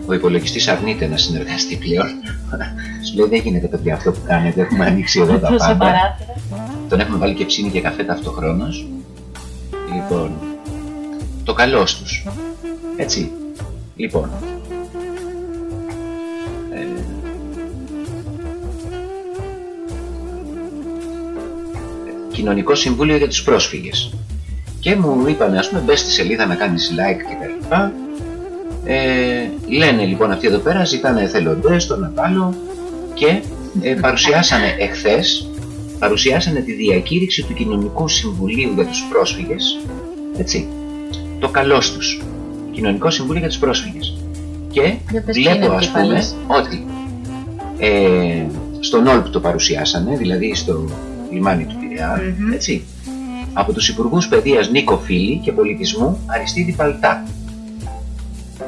Ο υπολογιστής αρνείται να συνεργαστεί πλέον. Σου λέει δεν γίνεται παιδιά αυτό που κάνετε. Έχουμε ανοίξει εδώ τα πάντα. Τον έχουμε βάλει και ψήνει και καφέ ταυτοχρόνως. Λοιπόν, το καλό του. Έτσι. Λοιπόν, Κοινωνικό Συμβούλιο για τους Πρόσφυγες. Και μου είπαν, ας πούμε, μπες στη σελίδα να κάνεις like κτλ. Ε, λένε λοιπόν αυτοί εδώ πέρα, ζητάνε εθελοντές, τον άλλο και ε, παρουσιάσανε εχθές, παρουσιάσανε τη διακήρυξη του Κοινωνικού Συμβουλίου για τους Πρόσφυγες, έτσι, το καλός τους, Κοινωνικό Συμβούλιο για τους Πρόσφυγες. Και βλέπω ας πούμε ότι ε, στον Όλπ το παρουσιάσανε, δηλαδή στο λιμάνι του πειραιά Μμμ. έτσι. Από τους Υπουργούς Παιδείας Νίκο Φίλη και Πολιτισμού Αριστίδη Παλτά.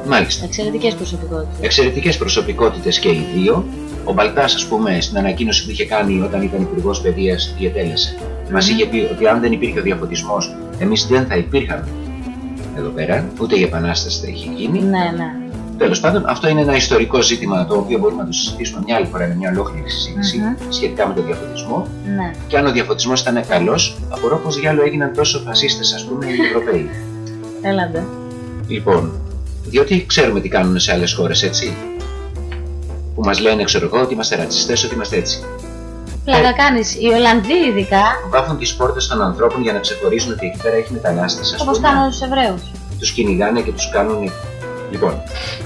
Μάλιστα. Εξαιρετικές προσωπικότητες. Εξαιρετικές προσωπικότητες και οι δύο. Ο Μπαλτάς, ας πούμε, στην ανακοίνωση που είχε κάνει όταν ήταν Υπουργός Παιδείας, διετέλεσε. Μας είχε πει ότι αν δεν υπήρχε ο διαφωτισμός, εμείς δεν θα υπήρχαμε εδώ πέρα, ούτε η Επανάσταση θα είχε γίνει. Ναι, ναι. Τέλος πάντων, αυτό είναι ένα ιστορικό ζήτημα το οποίο μπορούμε να το συζητήσουμε μια άλλη φορά με μια ολόκληρη συζήτηση Μμμ. σχετικά με τον διαφωτισμό. ναι. Και αν ο διαφωτισμός ήταν καλός, απορώ πως διάλογο έγιναν τόσο φασίστες, ας πούμε, οι Ευρωπαίοι. Έλατε. λοιπόν, διότι ξέρουμε τι κάνουν σε άλλες χώρες, έτσι. Που μας λένε, ξέρω εγώ, ότι είμαστε ρατσιστές, ότι είμαστε έτσι. Πλάκα Ε. κάνεις. Οι Ολλανδοί ειδικά, Βάφουν τις πόρτες των ανθρώπων για να ξεχωρίζουν ότι εκεί πέρα έχει μετανάστες, ας όπως πούμε. κάνουν τους Εβραίους. Τους κυνηγάνε και τους κάνουν. Λοιπόν,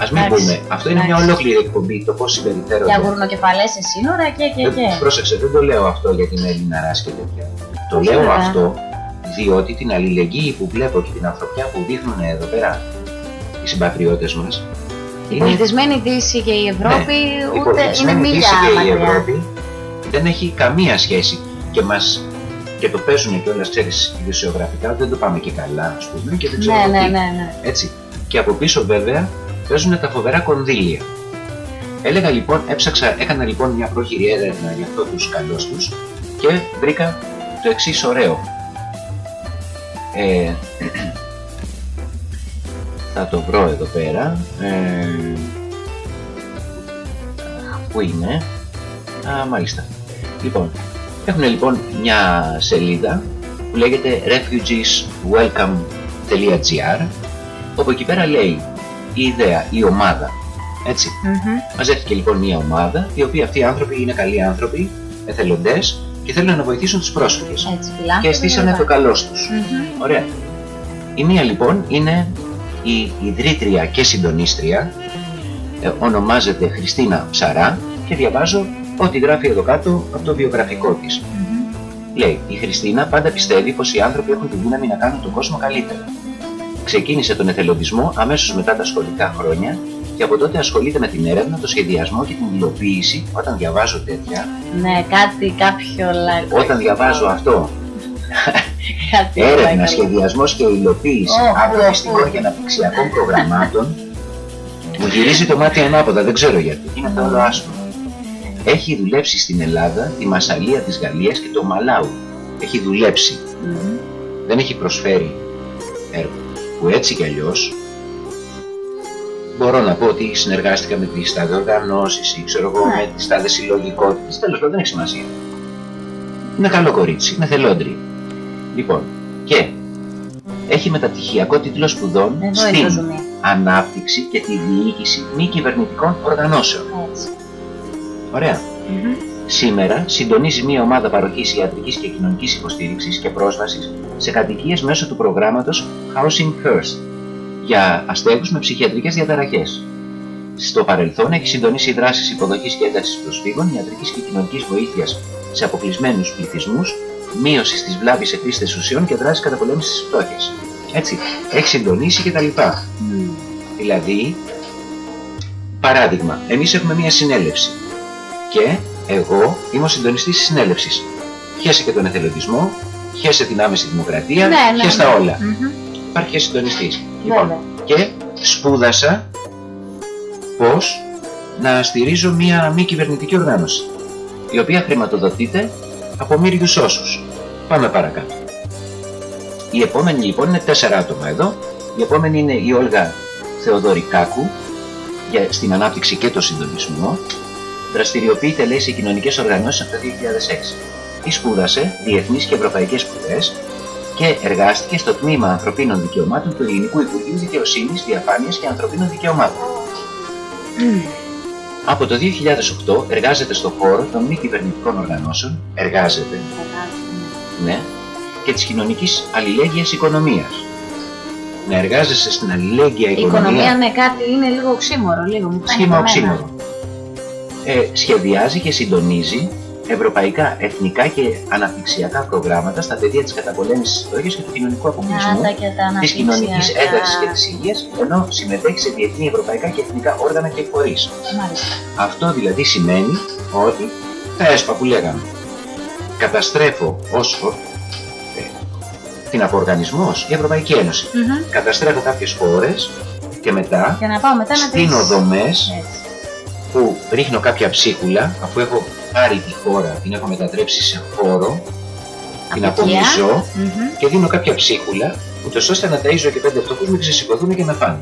ας μην Εντάξει. πούμε, αυτό είναι μια Εντάξει. ολόκληρη εκπομπή το πώς συμπεριφέρονται. Για γουρνοκεφαλές σε σύνορα και και Δεν- και. Πρόσεξε, δεν το λέω αυτό για την Έλληνα ράση και τέτοια. Το Όχι, λέω βέβαια. αυτό διότι την αλληλεγγύη που βλέπω και την ανθρωπιά που δείχνουν εδώ πέρα οι συμπατριώτες μας Η πολιτισμένη Δύση και η Ευρώπη Ναι, η ούτε είναι πολιτισμένη μίλια Δύση και η μακριά. Ευρώπη δεν έχει καμία σχέση και μας και το παίζουν και όλα ξέρεις ιδιοσιογραφικά, δεν το πάμε και καλά ας πούμε και δεν ξέρω Ναι, το ναι, τι. ναι, ναι. Έτσι. Και από πίσω βέβαια παίζουν τα φοβερά κονδύλια. Έλεγα λοιπόν, έψαξα, έκανα λοιπόν μια πρόχειρη έρευνα για αυτό τους καλώς τους και βρήκα το εξής ωραίο. Ε, θα το βρω εδώ πέρα. Ε, πού είναι; Α, μάλιστα. Λοιπόν, έχουν λοιπόν μια σελίδα που λέγεται refugeeswelcome.gr όπου εκεί πέρα λέει η ιδέα, η ομάδα. Έτσι. Μμμ. Μαζεύτηκε λοιπόν μια ομάδα, οι οποίοι αυτοί οι άνθρωποι είναι καλοί άνθρωποι, εθελοντές και θέλουν να βοηθήσουν τους πρόσφυγες. Έτσι, φιλάνθρωποι Και αισθήσανε λοιπά. το καλός τους. Μμμ. Ωραία. Η μία λοιπόν είναι η ιδρύτρια και συντονίστρια, ε, ονομάζεται Χριστίνα Ψαρά και διαβάζω ό,τι γράφει εδώ κάτω από το βιογραφικό της. Μμμ. Λέει, η Χριστίνα πάντα πιστεύει πως οι άνθρωποι έχουν τη δύναμη να κάνουν τον κόσμο καλύτερο. Ξεκίνησε τον εθελοντισμό αμέσως μετά τα σχολικά χρόνια και από τότε ασχολείται με την έρευνα, το σχεδιασμό και την υλοποίηση. Όταν διαβάζω τέτοια, Ναι, κάτι, κάποιο λαϊκό. όταν διαβάζω αυτό, Κάτι έρευνα, λαϊκό. σχεδιασμός και υλοποίηση Ω, ανθρωπιστικών ω, και αναπτυξιακών προγραμμάτων, μου γυρίζει το μάτι ανάποδα, δεν ξέρω γιατί. Είναι όλο άσπρο. Έχει δουλέψει στην Ελλάδα, τη Μασαλία της Γαλλίας και το Μαλάου. Έχει δουλέψει. Μμμ. δεν έχει προσφέρει έργο που έτσι κι αλλιώς μπορώ να πω ότι συνεργάστηκα με τις τάδε οργανώσεις ή ξέρω εγώ Ναι. με τις τάδε συλλογικότητες, τέλος πάντων δεν έχει σημασία. Είναι καλό κορίτσι, είναι θελόντρι. Λοιπόν, και έχει μεταπτυχιακό τίτλο σπουδών Εδώ είναι το στην ζουμί. ανάπτυξη και τη διοίκηση μη κυβερνητικών οργανώσεων. Έτσι. Ωραία. Μμμ. Σήμερα συντονίζει μια ομάδα παροχής ιατρικής και κοινωνικής υποστήριξης και πρόσβασης σε κατοικίες μέσω του προγράμματος Housing First για αστέγους με ψυχιατρικές διαταραχές. Στο παρελθόν έχει συντονίσει δράσεις υποδοχής και ένταξης προσφύγων, ιατρικής και κοινωνικής βοήθειας σε αποκλεισμένους πληθυσμούς, μείωσης της βλάβης σε χρήστες ουσιών και δράσεις καταπολέμησης της φτώχειας. Έτσι, έχει συντονίσει κτλ. Μμ. Δηλαδή, παράδειγμα, εμείς έχουμε μία συνέλευση και εγώ είμαι ο συντονιστής της συνέλευσης. Χέσε και τον εθελοντισμό, χέσε την άμεση δημοκρατία, Ναι, ναι, χέσε ναι. τα όλα. Μμμ. Υπάρχει και συντονιστής. Λοιπόν, Βέβαια. και σπούδασα πώς να στηρίζω μία μη κυβερνητική οργάνωση, η οποία χρηματοδοτείται από μύριους όσους. Πάμε παρακάτω. Η επόμενη λοιπόν είναι τέσσερα άτομα εδώ. Η επόμενη είναι η Όλγα Θεοδωρικάκου για, στην ανάπτυξη και το συντονισμό. Δραστηριοποιείται λέει σε κοινωνικές οργανώσεις από το 2006. Τι σπούδασε διεθνείς και ευρωπαϊκές σπουδές και εργάστηκε στο τμήμα ανθρωπίνων δικαιωμάτων του Ελληνικού Υπουργείου Δικαιοσύνης, Διαφάνειας και Ανθρωπίνων Δικαιωμάτων. Μμ. Από το 2008 εργάζεται στο χώρο των μη κυβερνητικών οργανώσεων, εργάζεται, ναι, και της κοινωνικής αλληλέγγυας οικονομίας. Να εργάζεσαι στην αλληλέγγυα Η οικονομία, οικονομία ναι, κάτι είναι λίγο οξύμορο, λίγο μου φάνηκε σχήμα εμένα. οξύμορο. Ε, σχεδιάζει και συντονίζει ευρωπαϊκά, εθνικά και αναπτυξιακά προγράμματα στα πεδία της καταπολέμησης της φτώχειας και του κοινωνικού αποκλεισμού, Άντα και τα της κοινωνικής αναπτυξιακά. ένταξης και της υγείας, ενώ συμμετέχει σε διεθνή ευρωπαϊκά και εθνικά όργανα και φορείς. Μάλιστα. Αυτό δηλαδή σημαίνει ότι τα ΕΣΠΑ που λέγαμε. Καταστρέφω όσο ε, την από οργανισμός η Ευρωπαϊκή Ένωση. Μμμ. Καταστρέφω κάποιες χώρες και μετά Για να πάω μετά να στείνω τις- δομές Έτσι. Που ρίχνω κάποια ψίχουλα αφού έχω πάρει τη χώρα, την έχω μετατρέψει σε χώρο, την Απικία. απομυζώ Μμμ. και δίνω κάποια ψίχουλα ούτως ώστε να ταΐζω και πέντε φτωχούς μην ξεσηκωθούν και με φάνε.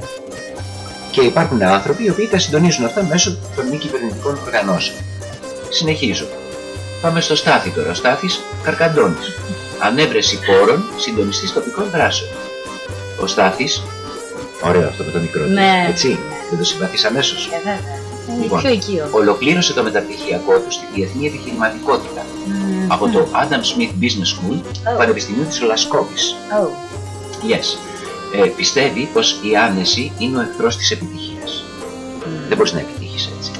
Και υπάρχουν άνθρωποι οι οποίοι τα συντονίζουν αυτά μέσω των μη κυβερνητικών οργανώσεων. Συνεχίζω. Πάμε στο Στάθη τώρα. Ο Στάθης Καρκαντώνης. Ανέβρεση πόρων, συντονιστής τοπικών δράσεων. Ο Στάθης, ωραίο αυτό με το μικρό του, Ναι. έτσι, δεν το συμπαθείς αμέσως. Ε, βέβαια. Είναι Λοιπόν. πιο οικείο. Ολοκλήρωσε το μεταπτυχιακό του στη διεθνή επιχειρηματικότητα Μμμ. από το Adam Smith Business School του Oh. Πανεπιστημίου της Λασκόβης. Oh. Yes. Ε, πιστεύει πως η άνεση είναι ο εχθρός της επιτυχίας. Μμμ. Δεν μπορείς να επιτύχεις έτσι.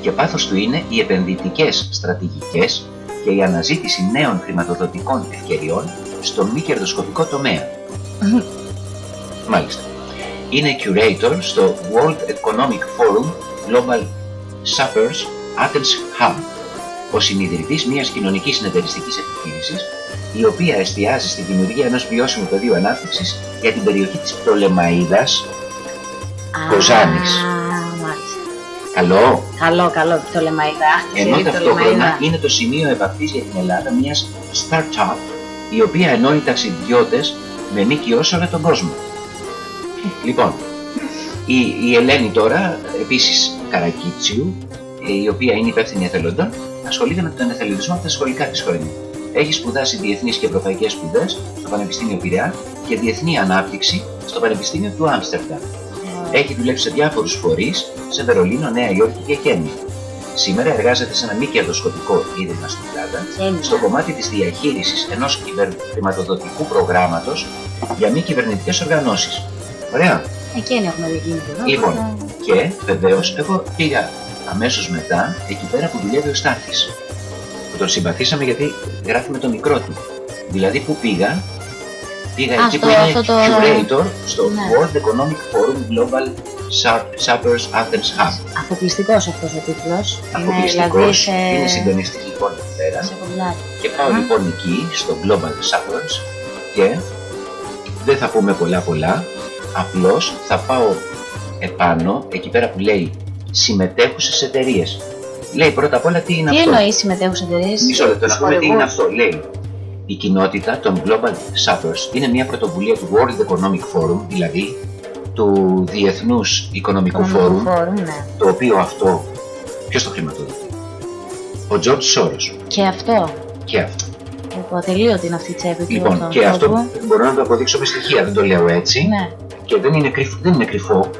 Και πάθος του είναι οι επενδυτικές στρατηγικές και η αναζήτηση νέων χρηματοδοτικών ευκαιριών στον μη κερδοσκοπικό τομέα. Μάλιστα. Είναι curator στο World Economic Forum Global Suppers Athens Hub, ο συνειδητής μιας κοινωνικής συνεταιριστικής επιχείρησης, η οποία εστιάζει στη δημιουργία ενός βιώσιμου πεδίου ανάπτυξης για την περιοχή της Πτολεμαΐδας. Α, Κοζάνης. Μάλιστα. Καλό, Καλό, καλό. Το λεμαϊδά. ενώ Ξέρει το ταυτόχρονα λεμαϊδά. είναι το σημείο επαφής για την Ελλάδα μιας startup η οποία ενώνει ταξιδιώτες με ΜΚΟ σε όλο τον κόσμο. Λοιπόν, η, η Ελένη τώρα, επίσης Καρακίτσιου, η οποία είναι υπεύθυνη εθελοντών, ασχολείται με τον εθελοντισμό από τα σχολικά της χρόνια. Έχει σπουδάσει διεθνείς και ευρωπαϊκές σπουδές στο Πανεπιστήμιο Πειραιά και διεθνή ανάπτυξη στο Πανεπιστήμιο του Άμστερνταμ. Έχει δουλέψει σε διάφορους φορείς, σε Βερολίνο, Νέα Υόρκη και Κένια. Σήμερα εργάζεται σε ένα μη κερδοσκοπικό ίδρυμα στην Ελλάδα, Κένια. στο κομμάτι της διαχείρισης ενός κυβερνηματοδοτικού προγράμματος για μη κυβερνητικές οργανώσεις. Ωραία. Εκείνη έχουμε δική εδώ. Λοιπόν. οπότε- Και βεβαίως εγώ πήγα αμέσως μετά εκεί πέρα που δουλεύει ο Στάθης. Που τον συμπαθήσαμε γιατί γράφει με το μικρό του. Δηλαδή που πήγα, πήγα Α, εκεί στο- που είναι αυτό το- curator στο Ναι. World Economic Forum Global Sup- Suppers Athens Hub. Αποκλειστικός αυτός ο τίτλος. Είναι δηλαδή Αποκλειστικός, σε... είναι συντονιστής λοιπόν εκεί πέρα. σε κομπλάκι. Και πάω Α. λοιπόν εκεί στο Global Suppers και δεν θα πούμε πολλά πολλά, απλώς θα πάω επάνω, εκεί πέρα που λέει συμμετέχουσες εταιρείες. Λέει πρώτα απ' όλα τι είναι Τι αυτό. εννοείς συμμετέχουσες εταιρείες; Μισό λεπτό να πούμε τι είναι αυτό. Λέει η κοινότητα των Global Suppers είναι μια πρωτοβουλία του World Economic Forum, δηλαδή του Διεθνούς Οικονομικού Φόρουμ, Φόρουμ, ναι. το οποίο αυτό ποιος το χρηματοδοτεί; Ο George Soros Και αυτό. και αυτό. Που ατελείωτη είναι αυτή η τσέπη του. Λοιπόν, του και αυτό ανθρώπου. μπορώ να το αποδείξω με στοιχεία, δεν το λέω έτσι. Ναι. Και δεν είναι, κρυφ, δεν είναι κρυφό.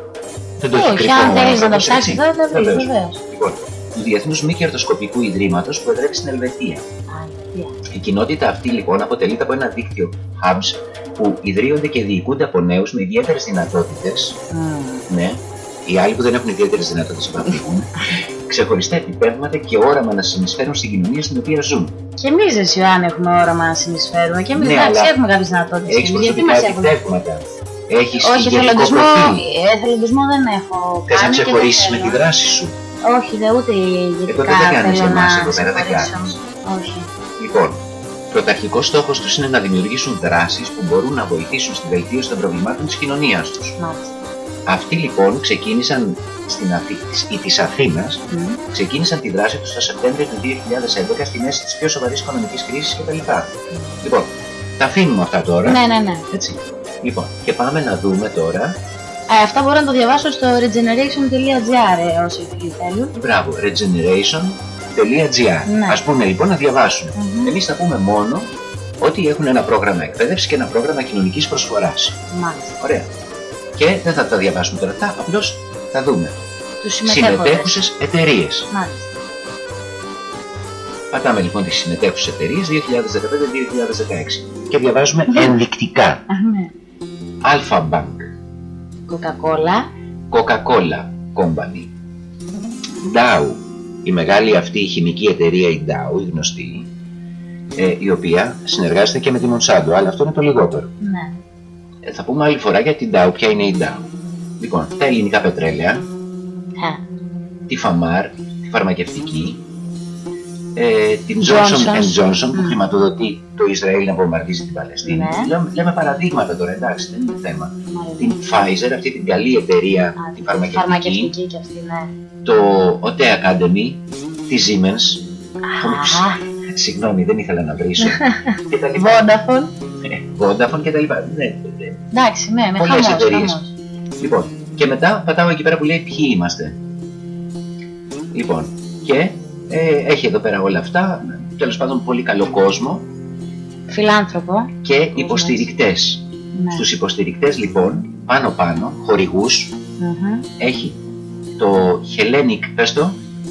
Δεν το έχει Όχι, κρυφό. αν ο θέλει να το άνθρωπος, ψάξεις, έτσι. θα το βρει. Βεβαίως. Βεβαίως. Λοιπόν, του Διεθνούς Μη Κερδοσκοπικού Ιδρύματος που εδρεύει στην Ελβετία. Η κοινότητα αυτή λοιπόν αποτελείται από ένα δίκτυο hubs που ιδρύονται και διοικούνται από νέους με ιδιαίτερες δυνατότητες. Ναι, οι άλλοι που δεν έχουν ιδιαίτερες δυνατότητες να φύγουν. Ξεχωριστά επιτεύγματα και όραμα να συνεισφέρουν στην κοινωνία στην οποία ζουν. Και εμείς, εσύ, αν έχουμε όραμα να συνεισφέρουμε. Και εμείς, Ναι, εντάξει, αλλά έχουμε κάποιες δυνατότητες. Έχεις Γιατί προσωπικά μας έχουν. επιτεύγματα. Έχεις Όχι, ηγετικό εθελοντισμό, προφίλ. εθελοντισμό δεν έχω Θες να κάνει και δεν ξεχωρίσεις με θέλω. τη δράση σου. Όχι, δε, ούτε ηγετικά Εδώ δεν τα κάνεις θέλω εμάς, να εδώ πέρα τα ξεχωρίσω. κάνεις. Όχι. Λοιπόν, πρωταρχικός στόχος τους είναι να δημιουργήσουν δράσεις που μπορούν να βοηθήσουν στη βελτίωση των προβλημάτων της κοινωνίας τους. Μάλιστα. Αυτοί λοιπόν ξεκίνησαν στην Αθή, της, ή της Αθήνας, Μμ. ξεκίνησαν τη δράση τους το Σεπτέμβριο του 2011 στη μέση της πιο σοβαρής οικονομικής κρίσης κτλ. Λοιπόν, τα αφήνουμε αυτά τώρα. Ναι, ναι, ναι. Έτσι. Λοιπόν, και πάμε να δούμε τώρα. Ε, αυτά μπορώ να το διαβάσω στο regeneration.gr ε, όσοι θέλουν. Μπράβο, regeneration.gr. Ναι. Ας πούμε λοιπόν να διαβάσουν. Μμμ. Εμείς θα πούμε μόνο ότι έχουν ένα πρόγραμμα εκπαίδευσης και ένα πρόγραμμα κοινωνικής προσφοράς. Μάλιστα. Ωραία. Και δεν θα τα διαβάσουμε τώρα αυτά, απλώς θα δούμε. Τους συμμετέχοντες. Συμμετέχουσες εταιρείες. Μάλιστα. Πατάμε λοιπόν τις συμμετέχουσες εταιρείες 2015-2016 και διαβάζουμε ενδεικτικά. Α, ναι. Alpha Bank, Coca-Cola. Coca-Cola Company, Dow, η μεγάλη αυτή χημική εταιρεία η Dow, η γνωστή, ε, η οποία συνεργάζεται και με τη Monsanto, αλλά αυτό είναι το λιγότερο. Ναι. Ε, θα πούμε άλλη φορά για την Dow, ποια είναι η Dow; Λοιπόν, τα ελληνικά πετρέλαια, Α, τη Φαμάρ, τη φαρμακευτική, ε, την Johnson. Johnson Johnson που Mm. χρηματοδοτεί το Ισραήλ να βομβαρδίζει την Παλαιστίνη. Ναι. Λέμε, λέμε παραδείγματα τώρα, εντάξει, δεν είναι θέμα. Μάλιστα. Την Pfizer, αυτή την καλή εταιρεία, Α, τη φαρμακευτική, Φαρμακευτική και αυτή, ναι. το OT Academy, τη Siemens, Α, συγγνώμη δεν ήθελα να βρίσω, και τα λοιπά. Vodafone. Ε, Vodafone και τα λοιπά. Ναι, ναι, ναι. Εντάξει, ναι, ναι, Πολλές χαμός, εταιρείες. χαμός. Λοιπόν, και μετά πατάω εκεί πέρα που λέει ποιοι είμαστε. Λοιπόν, και ε, έχει εδώ πέρα όλα αυτά, τέλος πάντων πολύ καλό κόσμο Φιλάνθρωπο. και υποστηρικτές. Ναι. Στους υποστηρικτές λοιπόν, πάνω πάνω, χορηγούς, Μμμ. έχει το Hellenic, πες το,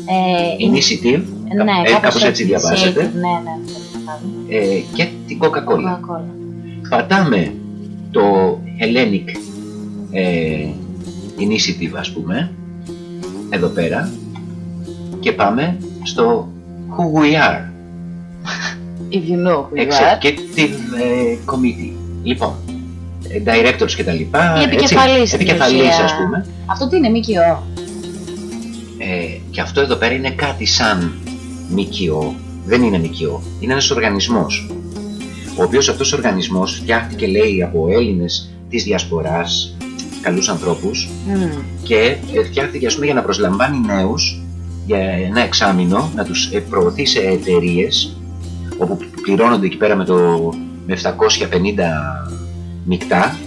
Ε, είναι- Initiative, Ναι, ε, κάπως έτσι διαβάζεται, Ναι, ναι, ναι. ε, και την Coca-Cola. Coca-Cola. Πατάμε το Hellenic ε, Initiative ας πούμε εδώ πέρα και πάμε στο Who We Are If you know who you are. Executive ε, Committee λοιπόν ε, directors και τα λοιπά Η έτσι, επικεφαλής, στην επικεφαλής ουσία. ας πούμε Αυτό τι είναι, ΜΚΟ. ε, και αυτό εδώ πέρα είναι κάτι σαν ΜΚΟ δεν είναι ΜΚΟ, είναι ένας οργανισμός ο οποίος αυτός ο οργανισμός φτιάχτηκε λέει από Έλληνες της Διασποράς καλούς ανθρώπους Μμ. και ε, φτιάχτηκε ας πούμε, για να προσλαμβάνει νέους για ένα εξάμεινο, να τους ε, προωθεί σε εταιρείες όπου πληρώνονται εκεί πέρα με, το, με 750 μεικτά,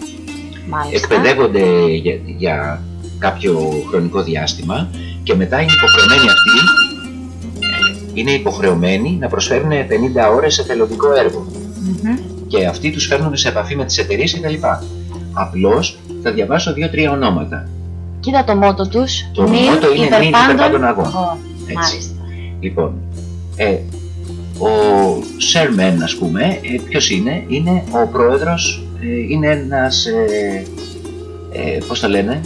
Μάλιστα. εκπαιδεύονται για, για κάποιο χρονικό διάστημα και μετά είναι υποχρεωμένοι αυτοί ε, είναι υποχρεωμένοι να προσφέρουν 50 ώρες εθελοντικό έργο Μμμ. και αυτοί τους φέρνουν σε επαφή με τις εταιρείες κτλ. Απλώς θα διαβάσω δύο-τρία ονόματα. Κοίτα το μότο τους. Το Νυν μότο είναι νυν υπερπάντων αγών. Ω, Έτσι. Μάλιστα. Λοιπόν, ε, ο Σέρμεν, ας πούμε, ε, ποιος είναι, είναι ο πρόεδρος, ε, είναι ένας, ε, ε, πώς το λένε,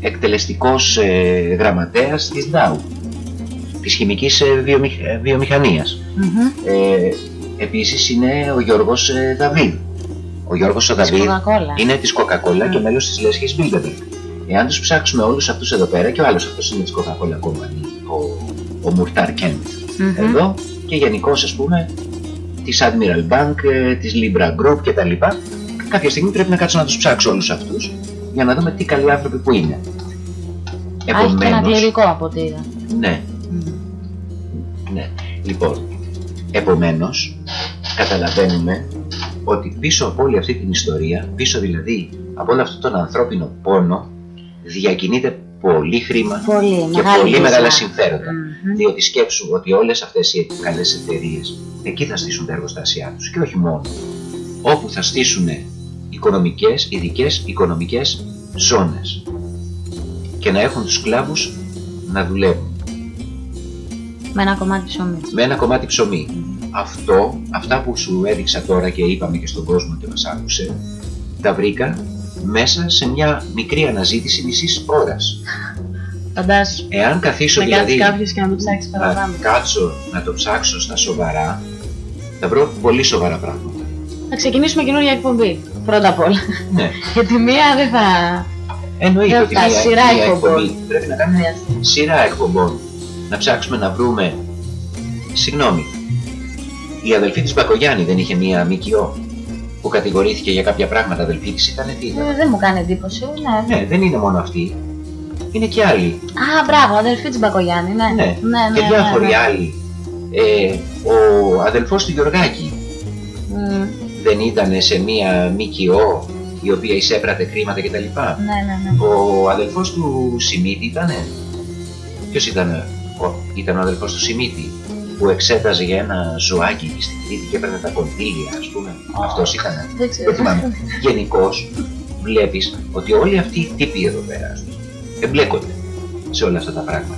εκτελεστικός ε, γραμματέας της Dow, της χημικής ε, βιομηχ- ε, βιομηχανίας. Μμμ. Ε, επίσης είναι ο Γιώργος ε, Δαβίδ. Ο Γιώργος ο Της Δαβίδ Coca-Cola. είναι της Coca-Cola Mm. και μέλος της Λέσχης Bilderberg. Εάν τους ψάξουμε όλους αυτούς εδώ πέρα και ο άλλος αυτός είναι της Coca-Cola Company, ο, ο Μουρτάρ Κέντ Μμμ. εδώ και γενικώς ας πούμε της Admiral Bank, ε, της Libra Group και τα λοιπά. Κάποια στιγμή πρέπει να κάτσω να τους ψάξω όλους αυτούς για να δούμε τι καλοί άνθρωποι που είναι. Α, έχει και ένα Επομένως, κληρικό από ό,τι είδα. ναι, Μμ. ναι. Λοιπόν, επομένως καταλαβαίνουμε ότι πίσω από όλη αυτή την ιστορία, πίσω δηλαδή από όλο αυτόν τον ανθρώπινο πόνο, διακινείται πολύ χρήμα Πολύ και μεγάλη πολύ πίσνα. μεγάλα συμφέροντα. Μμμ. Διότι σκέψου ότι όλες αυτές οι καλές εταιρείες εκεί θα στήσουν τα εργοστάσια τους και όχι μόνο. Όπου θα στήσουν οικονομικές, ειδικές οικονομικές ζώνες και να έχουν τους σκλάβους να δουλεύουν Με ένα κομμάτι ψωμί. με ένα κομμάτι ψωμί. Αυτό, αυτά που σου έδειξα τώρα και είπαμε και στον κόσμο και μας άκουσε, τα βρήκα μέσα σε μια μικρή αναζήτηση μισής ώρας. Φαντάσου. Εάν καθίσω Να δηλαδή κάτσει κάποιο και να το ψάξεις να παραπάνω. κάτσω να το ψάξω στα σοβαρά, θα βρω πολύ σοβαρά πράγματα. Θα ξεκινήσουμε καινούργια εκπομπή. Πρώτα απ' όλα. Ναι, Γιατί μία δεν θα. εννοείται Δεν ότι φτάσει, μια, σειρά μια εκπομπών. εκπομπή πρέπει να κάνουμε σειρά εκπομπών. Να ψάξουμε να βρούμε. Συγγνώμη, η αδελφή της Μπακογιάννη δεν είχε μία ΜΚΟ που κατηγορήθηκε για κάποια πράγματα. Αδελφή της ήταν τι; Ήταν. Ε, Δεν μου κάνει εντύπωση. Ναι. Ναι, δεν είναι μόνο αυτή. Είναι και άλλοι. Α, μπράβο, αδερφή της Μπακογιάννη. Ναι, Ναι, ναι, ναι. και ναι, διάφοροι ναι. άλλοι. Ε, ο αδελφός του Γιωργάκη Μμ, δεν ήταν σε μία ΜΚΟ η οποία εισέπρατε χρήματα κτλ. Ναι, ναι, ναι. Ο αδελφός του Σιμίτη ήτανε; Ποιος ήταν, ο, ήταν ο αδελφός του Σιμίτη που εξέταζε για ένα ζωάκι εκεί στην Κρήτη και έπαιρνε τα κονδύλια, ας πούμε. Α. Αυτός ήτανε. Δεν ξέρω. Δεν θυμάμαι. Γενικώς βλέπεις ότι όλοι αυτοί οι τύποι εδώ πέρα ας πούμε, εμπλέκονται σε όλα αυτά τα πράγματα.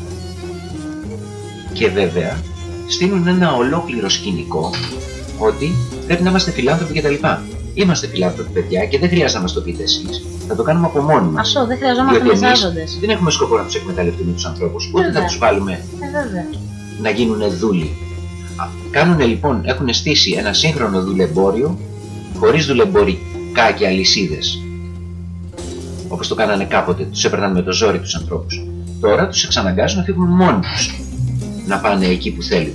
Και βέβαια στείλουν ένα ολόκληρο σκηνικό ότι πρέπει να είμαστε φιλάνθρωποι κτλ. Είμαστε φιλάνθρωποι παιδιά και δεν χρειάζεται να μας το πείτε εσείς. Θα το κάνουμε από μόνοι μας. Αυτό δεν χρειαζόμαστε Διότι εμείς μεσάζοντε. δεν έχουμε σκοπό να τους εκμεταλλευτούμε τους ανθρώπους, ούτε θα Βέβαια. τους βάλουμε Ε, βέβαια. Να γίνουν δούλοι. Α, Κάνουν λοιπόν, έχουν στήσει ένα σύγχρονο δουλεμπόριο χωρίς δουλεμπορικά και αλυσίδες. Όπως το κάνανε κάποτε, τους έπαιρναν με το ζόρι τους ανθρώπους. Τώρα τους εξαναγκάζουν να φύγουν μόνοι τους να πάνε εκεί που θέλουν.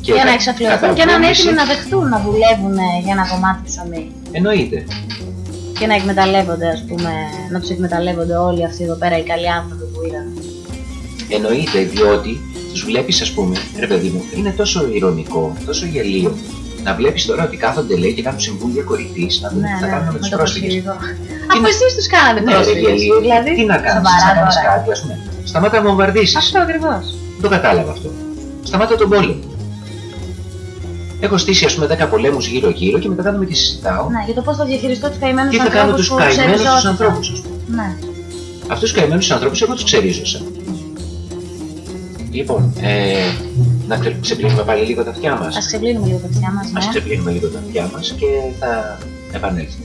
για να κα- εξαφλιωθούν και να είναι καταπώνηση- έτοιμοι να δεχτούν να δουλεύουν για ένα κομμάτι ψωμί. Εννοείται. Και να εκμεταλλεύονται, ας πούμε, να τους εκμεταλλεύονται όλοι αυτοί εδώ πέρα οι καλοί άνθρωποι που είδαν. Εννοείται, διότι τους βλέπεις ας πούμε, ρε παιδί μου, είναι τόσο ηρωνικό, τόσο γελίο, να βλέπεις τώρα ότι κάθονται λέει και κάνουν συμβούλια κορυφής, να δουν Ναι, τι θα κάνουν με τους το πρόσφυγες. προσφύγιο. Αφού εσείς τους κάνατε Ναι, ρε πρόσφυγες. γελίο, Δηλαδή, τι να κάνεις, σοβαρά να κάνεις τώρα. κάτι, ας πούμε. Σταμάτα να βομβαρδίσεις. Αυτό ακριβώς. Δεν το κατάλαβα αυτό. Σταμάτα τον πόλεμο. Έχω στήσει ας πούμε 10 πολέμους γύρω γύρω και μετά κάθομαι και συζητάω Ναι, για το πώς θα διαχειριστώ τους καημένους τι θα κάνω ανθρώπους τους που καημένους τους ξεριζώθηκαν. ανθρώπους ας πούμε. Ναι. Αυτούς τους καημένους ανθρώπους εγώ τους ξερίζωσα. Λοιπόν, ε, να ξε- ξεπλύνουμε πάλι λίγο τα αυτιά μας. Ας ξεπλύνουμε λίγο τα αυτιά μας, Ας ναι. ξεπλύνουμε λίγο τα αυτιά μας και θα επανέλθουμε.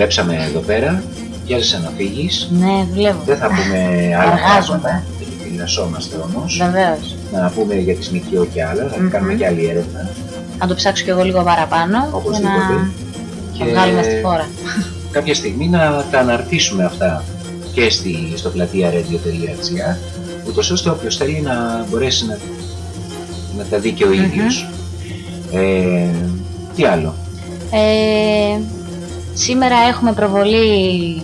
Επιστρέψαμε εδώ πέρα, βιάζεσαι να φύγεις. Ναι, δουλεύω. Δεν θα πούμε άλλα Εργάζομαι. πράγματα, γιατί τηλεσόμαστε όμως. Βεβαίως. Να πούμε για τις ΜΚΟ και άλλα, θα Μμμ. κάνουμε και άλλη έρευνα. Να το ψάξω κι εγώ λίγο παραπάνω για Οπωσδήποτε. να Και το βγάλουμε στη φόρα. κάποια στιγμή να τα αναρτήσουμε αυτά και στη, στο πλατεία radio.gr ούτως ώστε όποιος θέλει να μπορέσει να, να τα δει και ο Μμμ. ίδιος. Ε, τι άλλο; Ε, σήμερα έχουμε προβολή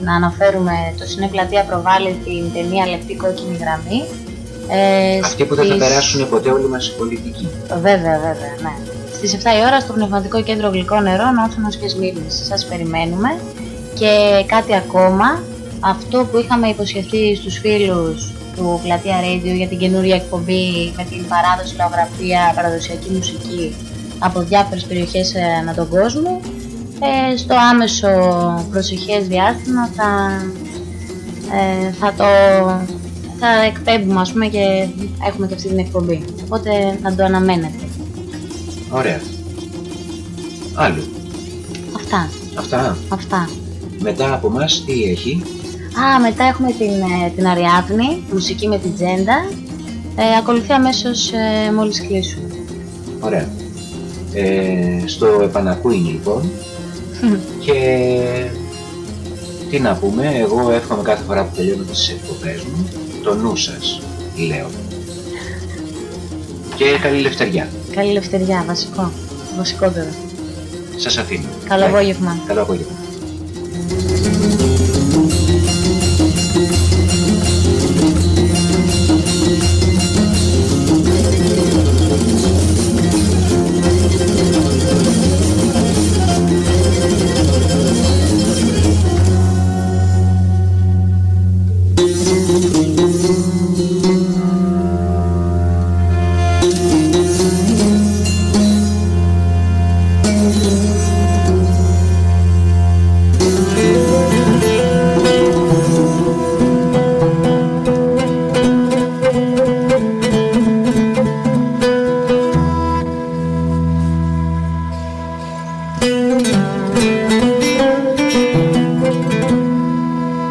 να αναφέρουμε το Σινέ Πλατεία προβάλλει την ταινία Λεπτή Κόκκινη Γραμμή. Ε, Αυτοί που δεν θα στις- περάσουν ποτέ όλοι μας οι πολιτικοί. Βέβαια, βέβαια, ναι. Στις 7 η ώρα στο Πνευματικό Κέντρο Γλυκών Νερών, Όθωνος και Σμύρνης. Σας περιμένουμε. Και κάτι ακόμα, αυτό που είχαμε υποσχεθεί στους φίλους του Πλατεία Radio για την καινούρια εκπομπή με την παράδοση λαογραφία, παραδοσιακή μουσική από διάφορες περιοχές ε, ανά τον κόσμο, ε, στο άμεσο προσεχές διάστημα θα, ε, θα το θα εκπέμπουμε ας πούμε και έχουμε και αυτή την εκπομπή. Οπότε να το αναμένετε. Ωραία. Άλλο. Αυτά, Αυτά. αυτά. Μετά από μας τι έχει; Α, μετά έχουμε την, ε, την Αριάδνη, μουσική με την τζέντα. Ε, ακολουθεί αμέσως ε, μόλις κλείσουμε. Ωραία. Ε, στο επανακούιν λοιπόν. Και τι να πούμε, εγώ εύχομαι κάθε φορά που τελειώνω τις εκπομπές μου το νου σας, λέω. Και καλή λευτεριά. Καλή ελευθεριά, βασικό. Βασικότερο. Σας αφήνω. Καλό Bye. απόγευμα. Καλό απόγευμα.